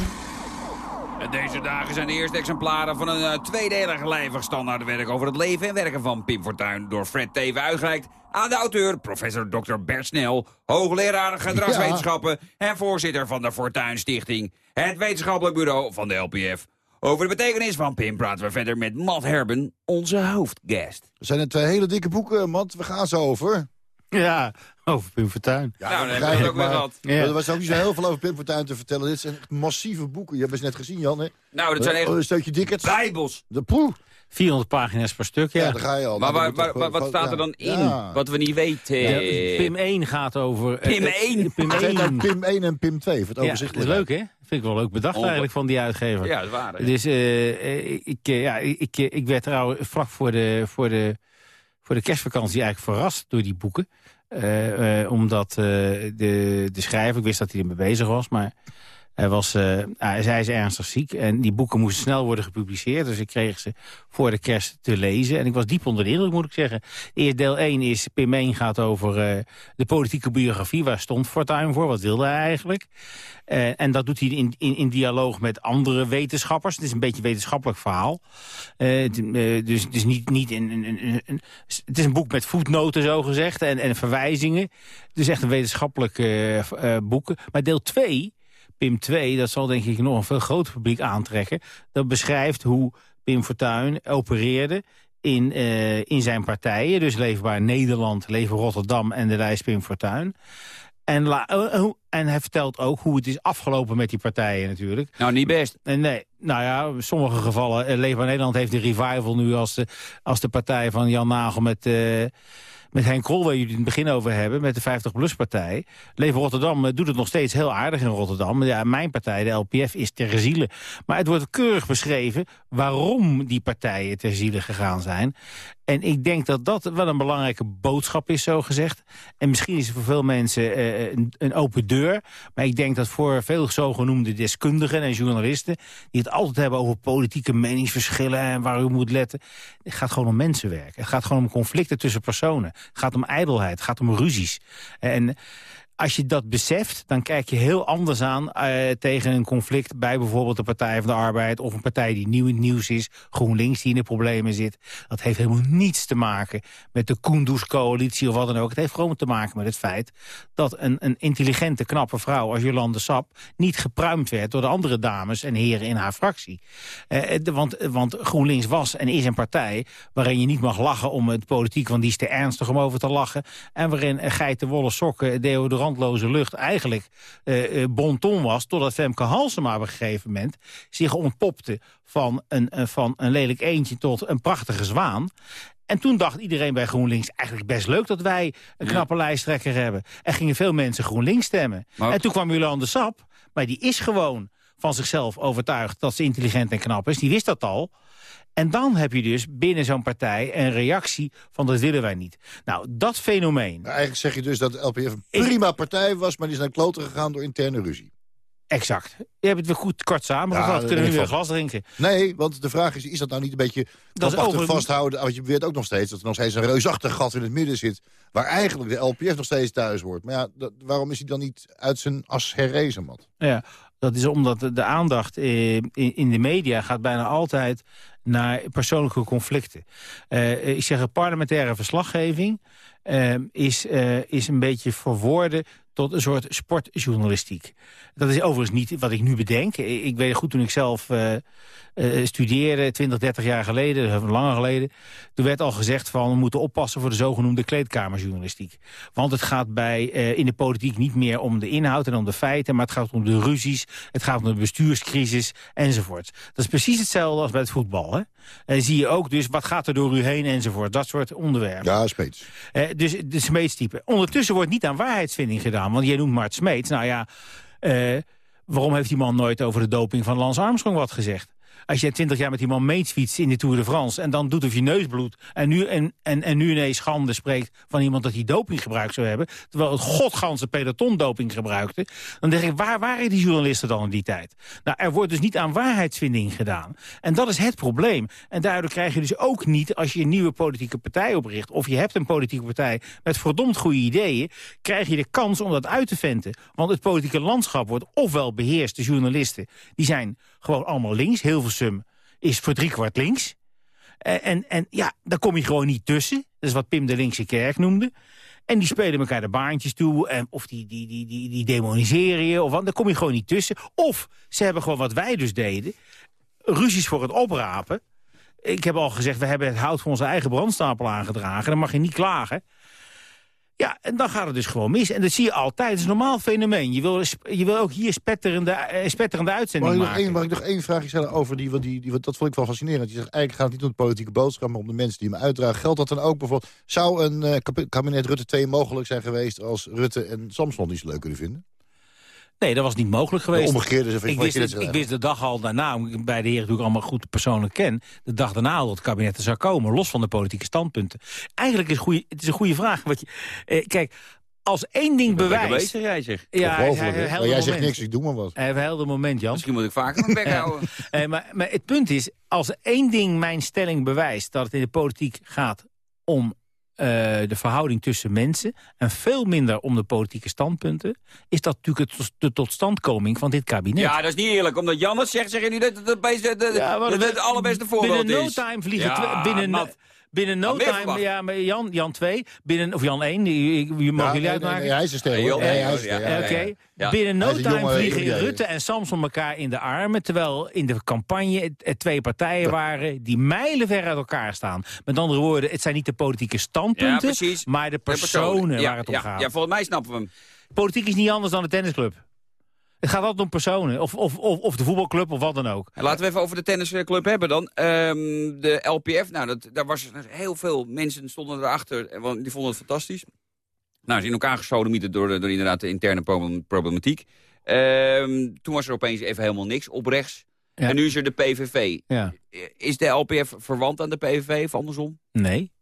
Deze dagen zijn de eerste exemplaren van een uh, tweedelig lijvig standaardwerk over het leven en werken van Pim Fortuyn door Fred Teven uitgereikt aan de auteur, professor Dr. Bert Snel, hoogleraar gedragswetenschappen en voorzitter van de Fortuyn Stichting, het wetenschappelijk bureau van de LPF. Over de betekenis van Pim praten we verder met Matt Herben, onze hoofdguest. Er zijn er twee hele dikke boeken, Matt. We gaan zo over. Ja, over Pim Fortuyn. Ja, Nou, dat het begrijp ook weer gehad. Ja. Er was ook niet zo heel veel over Pim Fortuyn te vertellen. Dit zijn echt massieve boeken. Je hebt ze net gezien, Jan. Hè? Nou, dat zijn Oh, echt een stukje dikkerd. bijbels. De poe. 400 pagina's per stuk, Ja, ja. daar ga je al. Maar waar, waar, waar- wat staat er dan in, Ja. wat we niet weten? Ja, Pim 1 gaat over... eh, Pim eh, 1? Pim Het heet ook 1. Pim 1 en Pim 2, voor het Ja, dat overzichtelijk. is leuk, hè? Vind ik wel leuk bedacht eigenlijk van die uitgever. Ja, dat is waar. hè. Dus eh, eh, ik, eh, ja, ik, eh, ik werd trouwens vlak voor de, voor, de, voor de kerstvakantie eigenlijk verrast door die boeken. Eh, eh, omdat eh, de, de schrijver, ik wist dat hij ermee bezig was, maar hij, was, eh, hij hij is ernstig ziek. En die boeken moesten snel worden gepubliceerd. Dus ik kreeg ze voor de kerst te lezen. En ik was diep onder de indruk, moet ik zeggen. Eerst deel 1 is, Pim 1 gaat over eh, de politieke biografie. Waar stond Fortuyn voor? Wat wilde hij eigenlijk? Eh, en dat doet hij in, in, dialoog met andere wetenschappers. Het is een beetje een wetenschappelijk verhaal. Dus het is niet, niet een, Het is een boek met voetnoten, zo gezegd. En, en verwijzingen. Het is echt een wetenschappelijk boek. Maar deel 2, Pim 2, dat zal denk ik nog een veel groter publiek aantrekken. Dat beschrijft hoe Pim Fortuyn opereerde in, eh, in zijn partijen. Dus Leefbaar Nederland, Leven Rotterdam en de lijst Pim Fortuyn. En, la- eh, hoe- En hij vertelt ook hoe het is afgelopen met die partijen natuurlijk. Nou, niet best. En nee, nou ja, in sommige gevallen. Uh, Leefbaar Nederland heeft de revival nu als de, als de partij van Jan Nagel met... Uh, met Henk Krol, waar jullie het in het begin over hebben... met de 50PLUS-partij. Leven Rotterdam eh, doet het nog steeds heel aardig in Rotterdam. Ja, mijn partij, de LPF, is ter ziele. Maar het wordt keurig beschreven waarom die partijen ter ziele gegaan zijn. En ik denk dat dat wel een belangrijke boodschap is, zo gezegd. En misschien is het voor veel mensen uh, een, een, open deur. Maar ik denk dat voor veel zogenoemde deskundigen en journalisten... die het altijd hebben over politieke meningsverschillen en waar u moet letten... het gaat gewoon om mensenwerk. Het gaat gewoon om conflicten tussen personen. Het gaat om ijdelheid, het gaat om ruzies. En als je dat beseft, dan kijk je heel anders aan uh, tegen een conflict bij bijvoorbeeld de Partij van de Arbeid of een partij die nieuw in het nieuws is, GroenLinks die in de problemen zit. Dat heeft helemaal niets te maken met de Kunduz-coalitie of wat dan ook. Het heeft gewoon te maken met het feit dat een, een intelligente, knappe vrouw als Jolande Sap niet gepruimd werd door de andere dames en heren in haar fractie. Uh, want, want GroenLinks was en is een partij waarin je niet mag lachen om het politiek, want die is te ernstig om over te lachen. En waarin geiten, wollen sokken, deodorant lucht eigenlijk uh, bonton was... totdat Femke Halsema op een gegeven moment zich ontpopte... van een, van een lelijk eentje tot een prachtige zwaan. En toen dacht iedereen bij GroenLinks... eigenlijk best leuk dat wij een knappe lijsttrekker hebben. En gingen veel mensen GroenLinks stemmen. En toen kwam Jolande Sap, maar die is gewoon van zichzelf overtuigd... dat ze intelligent en knap is. Die wist dat al. En dan heb je dus binnen zo'n partij een reactie van dat willen wij niet. Nou, dat fenomeen... Eigenlijk zeg je dus dat de LPF een prima partij was... maar die is naar kloten gegaan door interne ruzie. Exact. Je hebt het weer goed kort samengevat. Ja, Kunnen we weer een glas drinken? Nee, want de vraag is, is dat nou niet een beetje dat over... vasthouden? Want je weet ook nog steeds dat er nog steeds een reusachtig gat in het midden zit... waar eigenlijk de LPF nog steeds thuis hoort. Maar ja, dat, waarom is hij dan niet uit zijn as herrezen, Mat? Ja, dat is omdat de aandacht eh, in de media gaat bijna altijd naar persoonlijke conflicten. Uh, ik zeg, parlementaire verslaggeving uh, is, uh, is een beetje verwoorden tot een soort sportjournalistiek. Dat is overigens niet wat ik nu bedenk. Ik weet goed, toen ik zelf studeerde, 20, 30 jaar geleden, langer geleden... toen werd al gezegd van we moeten oppassen voor de zogenoemde kleedkamerjournalistiek. Want het gaat bij, in de politiek niet meer om de inhoud en om de feiten... maar het gaat om de ruzies, het gaat om de bestuurscrisis enzovoort. Dat is precies hetzelfde als bij het voetbal. Hè? En zie je ook dus wat gaat er door u heen enzovoort. Dat soort onderwerpen. Ja, Smeets. dus de Smeets-type. Ondertussen wordt niet aan waarheidsvinding gedaan. Want jij noemt Mart Smeets. Nou ja, uh, waarom heeft die man nooit over de doping van Lance Armstrong wat gezegd? Als je twintig jaar met die man meetsfietst in de Tour de France... en dan doet of je neusbloed en nu, en, en, en nu ineens schande spreekt... van iemand dat hij doping gebruikt zou hebben... terwijl het godganse peloton doping gebruikte... dan denk ik, waar waren die journalisten dan in die tijd? Nou, er wordt dus niet aan waarheidsvinding gedaan. En dat is het probleem. En daardoor krijg je dus ook niet, als je een nieuwe politieke partij opricht... of je hebt een politieke partij met verdomd goede ideeën... krijg je de kans om dat uit te venten. Want het politieke landschap wordt ofwel beheerst, de journalisten... die zijn gewoon allemaal links. Hilversum is voor driekwart links. En, en, en ja, daar kom je gewoon niet tussen. Dat is wat Pim de linkse kerk noemde. En die spelen elkaar de baantjes toe. En, of die, die, die, die, die demoniseren je. Of wat, daar kom je gewoon niet tussen. Of ze hebben gewoon wat wij dus deden. Ruzies voor het oprapen. Ik heb al gezegd, we hebben het hout voor onze eigen brandstapel aangedragen. Dan mag je niet klagen. Ja, en dan gaat het dus gewoon mis. En dat zie je altijd. Het is een normaal fenomeen. Je wil, je wil ook hier spetterende, eh, spetterende uitzending mag ik maken. Één, mag ik nog één vraagje stellen over die, die, die, Dat vond ik wel fascinerend. Je zegt, eigenlijk gaat het niet om de politieke boodschap... maar om de mensen die hem uitdragen. Geldt dat dan ook bijvoorbeeld... Zou een uh, kabinet Rutte 2 mogelijk zijn geweest... als Rutte en Samson niet zo leuk kunnen vinden? Nee, dat was niet mogelijk geweest. De omgekeerde is ik, wist, ik wist de dag al daarna, bij de heren die ik allemaal goed persoonlijk ken... de dag daarna al dat het kabinet er zou komen, los van de politieke standpunten. Eigenlijk is het, goeie, het is een goede vraag. Wat je, eh, kijk, als één ding bewijst... bezig, jij zegt. Ja, hij, hij, hij, maar jij zegt niks, ik doe maar wat. Hij heeft een helder moment, Jan. Misschien moet ik vaker mijn bek houden. eh, maar, maar het punt is, als één ding mijn stelling bewijst... dat het in de politiek gaat om uh, de verhouding tussen mensen... en veel minder om de politieke standpunten... is dat natuurlijk het, de totstandkoming van dit kabinet. Ja, dat is niet eerlijk. Omdat Jan het zegt, zeg je nu dat het het, allerbeste voorbeeld binnen is. Binnen no time vliegen... Ja, binnen. Binnen no time, ja, maar Jan, Jan 2, binnen, of Jan 1, je mag Ja, jullie uitmaken. nee, nee, hij is een ster, ja, Oké, binnen no time vliegen. Rutte en Samson elkaar in de armen... terwijl in de campagne twee partijen waren die mijlenver uit elkaar staan. Met andere woorden, het zijn niet de politieke Ja, standpunten... maar de personen ja, waar het om ja, gaat. Ja, volgens mij snappen we hem. Politiek is niet anders dan de tennisclub. Het gaat altijd om personen, of, of, of, of de voetbalclub, of wat dan ook. En laten we even over de tennisclub hebben dan. Ehm, de LPF, nou, dat, daar was heel veel mensen stonden erachter, en want die vonden het fantastisch. Nou, ze in elkaar gesodemieten door, door inderdaad de interne problem- problematiek. Ehm, toen was er opeens even helemaal niks op rechts. En nu is er de PVV. Ja. Is de LPF verwant aan de PVV of andersom? Nee.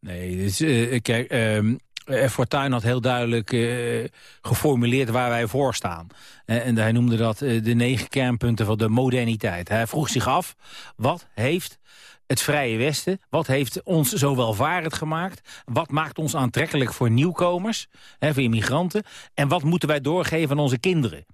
Nee, dus, eh, kijk, ehm eh, Fortuyn had heel duidelijk eh, geformuleerd waar wij voor staan. Eh, en hij noemde dat eh, de negen kernpunten van de moderniteit. Hij vroeg zich af, wat heeft het Vrije Westen, wat heeft ons zo welvarend gemaakt? Wat maakt ons aantrekkelijk voor nieuwkomers, hè, voor immigranten? En wat moeten wij doorgeven aan onze kinderen?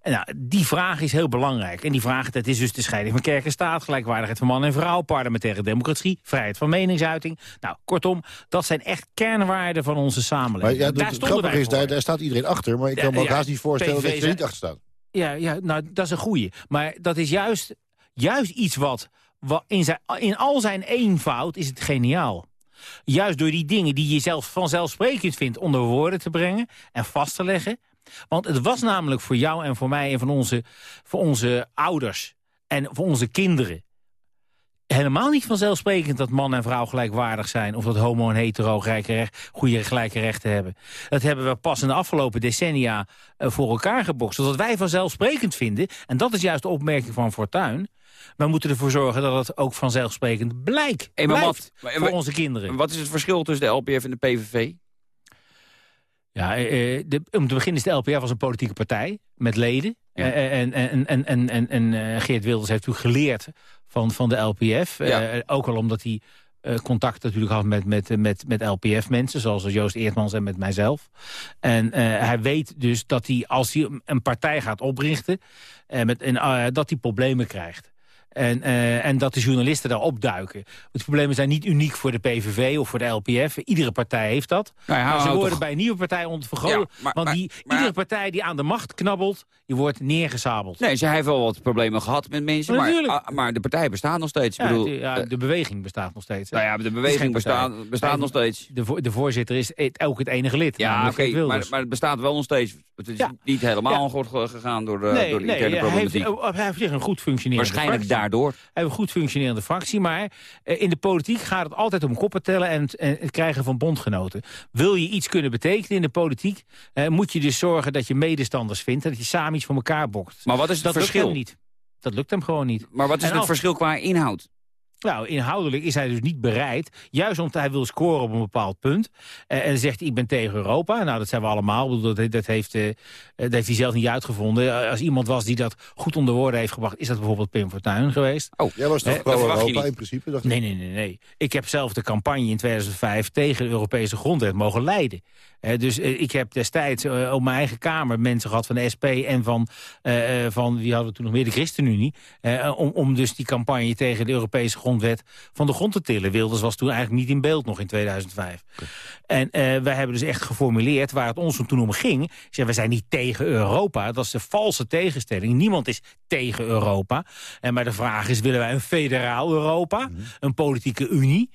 En nou, die vraag is heel belangrijk. En die vraag, dat is dus de scheiding van kerk en staat... gelijkwaardigheid van man en vrouw, parlementaire democratie... vrijheid van meningsuiting. Nou, kortom, dat zijn echt kernwaarden van onze Maar samenleving. ja, Daar stonden wij is, daar, daar staat iedereen achter. Maar ik kan me ja, haast niet voorstellen dat je er niet achter staat. Ja, ja nou, dat is een goeie. Maar dat is juist, juist iets wat in, zijn, in al zijn eenvoud is het geniaal. Juist door die dingen die je zelf vanzelfsprekend vindt onder woorden te brengen en vast te leggen. Want het was namelijk voor jou en voor mij en van onze, voor onze ouders en voor onze kinderen helemaal niet vanzelfsprekend dat man en vrouw gelijkwaardig zijn... of dat homo en hetero recht, goede gelijke rechten hebben. Dat hebben we pas in de afgelopen decennia eh, voor elkaar gebokst. Zodat wij vanzelfsprekend vinden, en dat is juist de opmerking van Fortuyn... wij moeten ervoor zorgen dat het ook vanzelfsprekend blijkt, Hey, maar blijft wat- voor onze kinderen. Wat is het verschil tussen de LPF en de PVV? Ja, eh, de, om te beginnen is de LPF als een politieke partij met leden. Eh, En, en, en, en, en, en eh, Geert Wilders heeft natuurlijk geleerd van, van de LPF. Eh, ook al omdat hij eh, contact natuurlijk had met, met, met, met LPF-mensen... zoals Joost Eertmans en met mijzelf. En eh, hij weet dus dat hij, als hij een partij gaat oprichten... eh, met, en, eh, dat hij problemen krijgt. En, eh, en dat de journalisten daar opduiken. De problemen zijn niet uniek voor de PVV of voor de LPF. Iedere partij heeft dat. Nou ja, maar ze worden toch- bij een nieuwe partij. Ja, maar- want maar- die, maar- iedere partij die aan de macht knabbelt, die wordt neergezabeld. Nee, ze heeft wel wat problemen gehad met mensen, Maar ah, maar de partij bestaat nog steeds. Ja, bedoel, het- ja, eh, de beweging bestaat nog steeds. hè. nou ja, de Het beweging bestaat, bestaat nog steeds. De, vo- de voorzitter is ook het enige lid. Ja, oké, maar, maar het bestaat wel nog steeds. Het is niet helemaal goed ge- gegaan door de, nee, door de nee, interne hij heeft, problematiek. hij heeft zich een goed functionerende Waarschijnlijk. Daardoor. Heeft een goed functionerende fractie, maar eh, in de politiek gaat het altijd om koppen tellen en, het- en het krijgen van bondgenoten. Wil je iets kunnen betekenen in de politiek, eh, moet je dus zorgen dat je medestanders vindt en dat je samen iets voor elkaar bokt. Maar wat is het dat verschil? Niet. Dat lukt hem gewoon niet. Maar wat is En het verschil qua inhoud? Nou, inhoudelijk is hij dus niet bereid. Juist omdat hij wil scoren op een bepaald punt. Eh, en zegt hij, ik ben tegen Europa. Nou, dat zijn we allemaal. Ik bedoel, Dat, dat, heeft, eh, dat heeft hij zelf niet uitgevonden. Eh, Als iemand was die dat goed onder woorden heeft gebracht... is dat bijvoorbeeld Pim Fortuyn geweest. Oh, Jij was toch Eh, pro-Europa in principe? Dacht. Nee, nee, nee, nee. Ik heb zelf de campagne in 2005 tegen de Europese grondwet mogen leiden. Dus eh, ik heb destijds eh, op mijn eigen kamer mensen gehad van de SP en van, eh, van wie hadden we toen nog meer, de ChristenUnie. om, om dus die campagne tegen de Europese grondwet van de grond te tillen. Wilders was toen eigenlijk niet in beeld nog in 2005. En wij hebben dus echt geformuleerd waar het ons toen om ging. Zeg, we zijn niet tegen Europa. Dat is de valse tegenstelling. Niemand is tegen Europa. En maar de vraag is, willen wij een federaal Europa? Een politieke unie?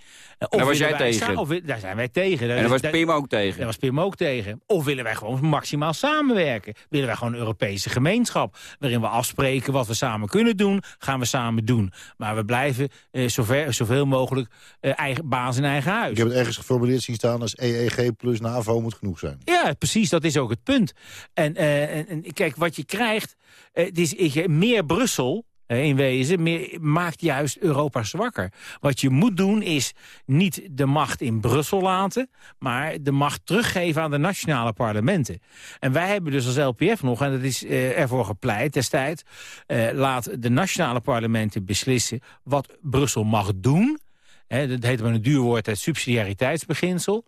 Daar was jij tegen. Of, daar zijn wij tegen. En daar was Daar- Pim ook tegen. daar was Pim ook tegen. Of willen wij gewoon maximaal samenwerken? Willen wij gewoon een Europese gemeenschap? Waarin we afspreken wat we samen kunnen doen, gaan we samen doen. Maar we blijven eh, zover, zoveel mogelijk eh, eigen, baas in eigen huis. Ik heb het ergens geformuleerd zien staan als EEG plus NAVO moet genoeg zijn. Ja, precies, dat is ook het punt. En, eh, en, kijk, wat je krijgt, eh, het is meer Brussel... eh, In wezen maakt juist Europa zwakker. Wat je moet doen is niet de macht in Brussel laten... maar de macht teruggeven aan de nationale parlementen. En wij hebben dus als LPF nog, en dat is eh, ervoor gepleit destijds... eh, laat de nationale parlementen beslissen wat Brussel mag doen... Hè, dat heet maar een duur woord, het subsidiariteitsbeginsel.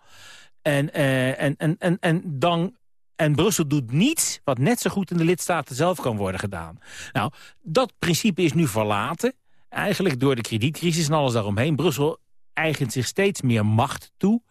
En, eh, en, en, en, en, dan, en Brussel doet niets wat net zo goed in de lidstaten zelf kan worden gedaan. Nou, dat principe is nu verlaten. Eigenlijk door de kredietcrisis en alles daaromheen. Brussel eigent zich steeds meer macht toe.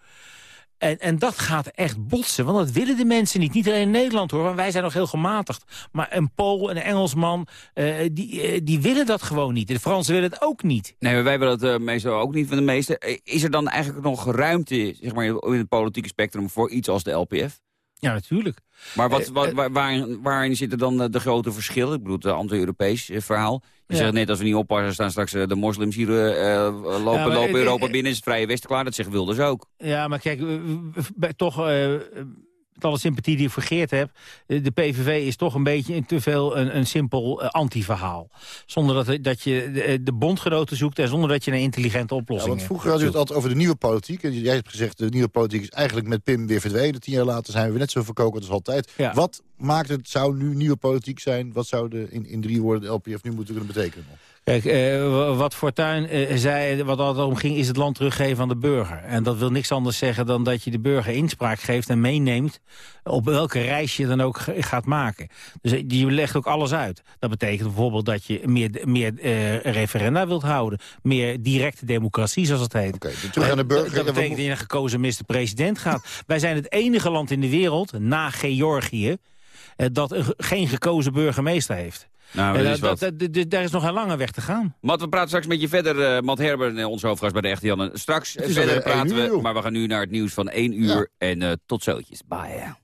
En, en dat gaat echt botsen, want dat willen de mensen niet. Niet alleen in Nederland hoor, want wij zijn nog heel gematigd. Maar een Pool, een Engelsman, eh, die, eh, die willen dat gewoon niet. De Fransen willen het ook niet. Nee, wij willen het eh, meestal ook niet van de meesten. Is er dan eigenlijk nog ruimte zeg maar, in het politieke spectrum voor iets als de LPF? Ja, natuurlijk. Maar wat, Eh, wat, eh, waar, waarin, waarin zitten dan eh, de grote verschillen? Ik bedoel, het anti-Europees verhaal. Je Ja. zegt net, als we niet oppassen, staan straks de moslims hier lopen, lopen Europa binnen. Is het Vrije Westen klaar? Dat zegt Wilders ook. Ja, maar kijk, toch... met alle sympathie die ik voor Geert heb... eh, de PVV is toch een beetje in te veel een, een simpel eh, anti-verhaal. Zonder dat, dat je de, eh, de bondgenoten zoekt... en zonder dat je een intelligente Ja, oplossing want hebt. vroeger had u het altijd over de nieuwe politiek. En jij hebt gezegd, de nieuwe politiek is eigenlijk met Pim weer verdwenen. Tien jaar later zijn we weer net zo verkokerd als altijd. Ja. Wat maakt het, zou nu nieuwe politiek zijn? Wat zou de, in, in drie woorden de LPF nu moeten kunnen betekenen? Kijk, eh, wa- wat Fortuyn eh, zei, wat altijd om ging, is het land teruggeven aan de burger. En dat wil niks anders zeggen dan dat je de burger inspraak geeft en meeneemt op welke reis je dan ook gaat maken. Dus eh, je legt ook alles uit. Dat betekent bijvoorbeeld dat je meer, meer referenda wilt houden. Meer directe democratie, zoals het heet. terug aan de burger. Dat, dat betekent dat je naar gekozen minister-president gaat. Wij zijn het enige land in de wereld, na Georgië, dat een ge- geen gekozen burgemeester heeft. Nou, dat is wat. dat- dat- dat- daar is nog een lange weg te gaan. Matt, we praten straks met je verder. eh Matt Herber, eh, onze hoofdgast bij de Echte Janne. Straks eh, verder praten uur, we, maar we gaan nu naar het nieuws van 1 uur. En tot zootjes. Bye.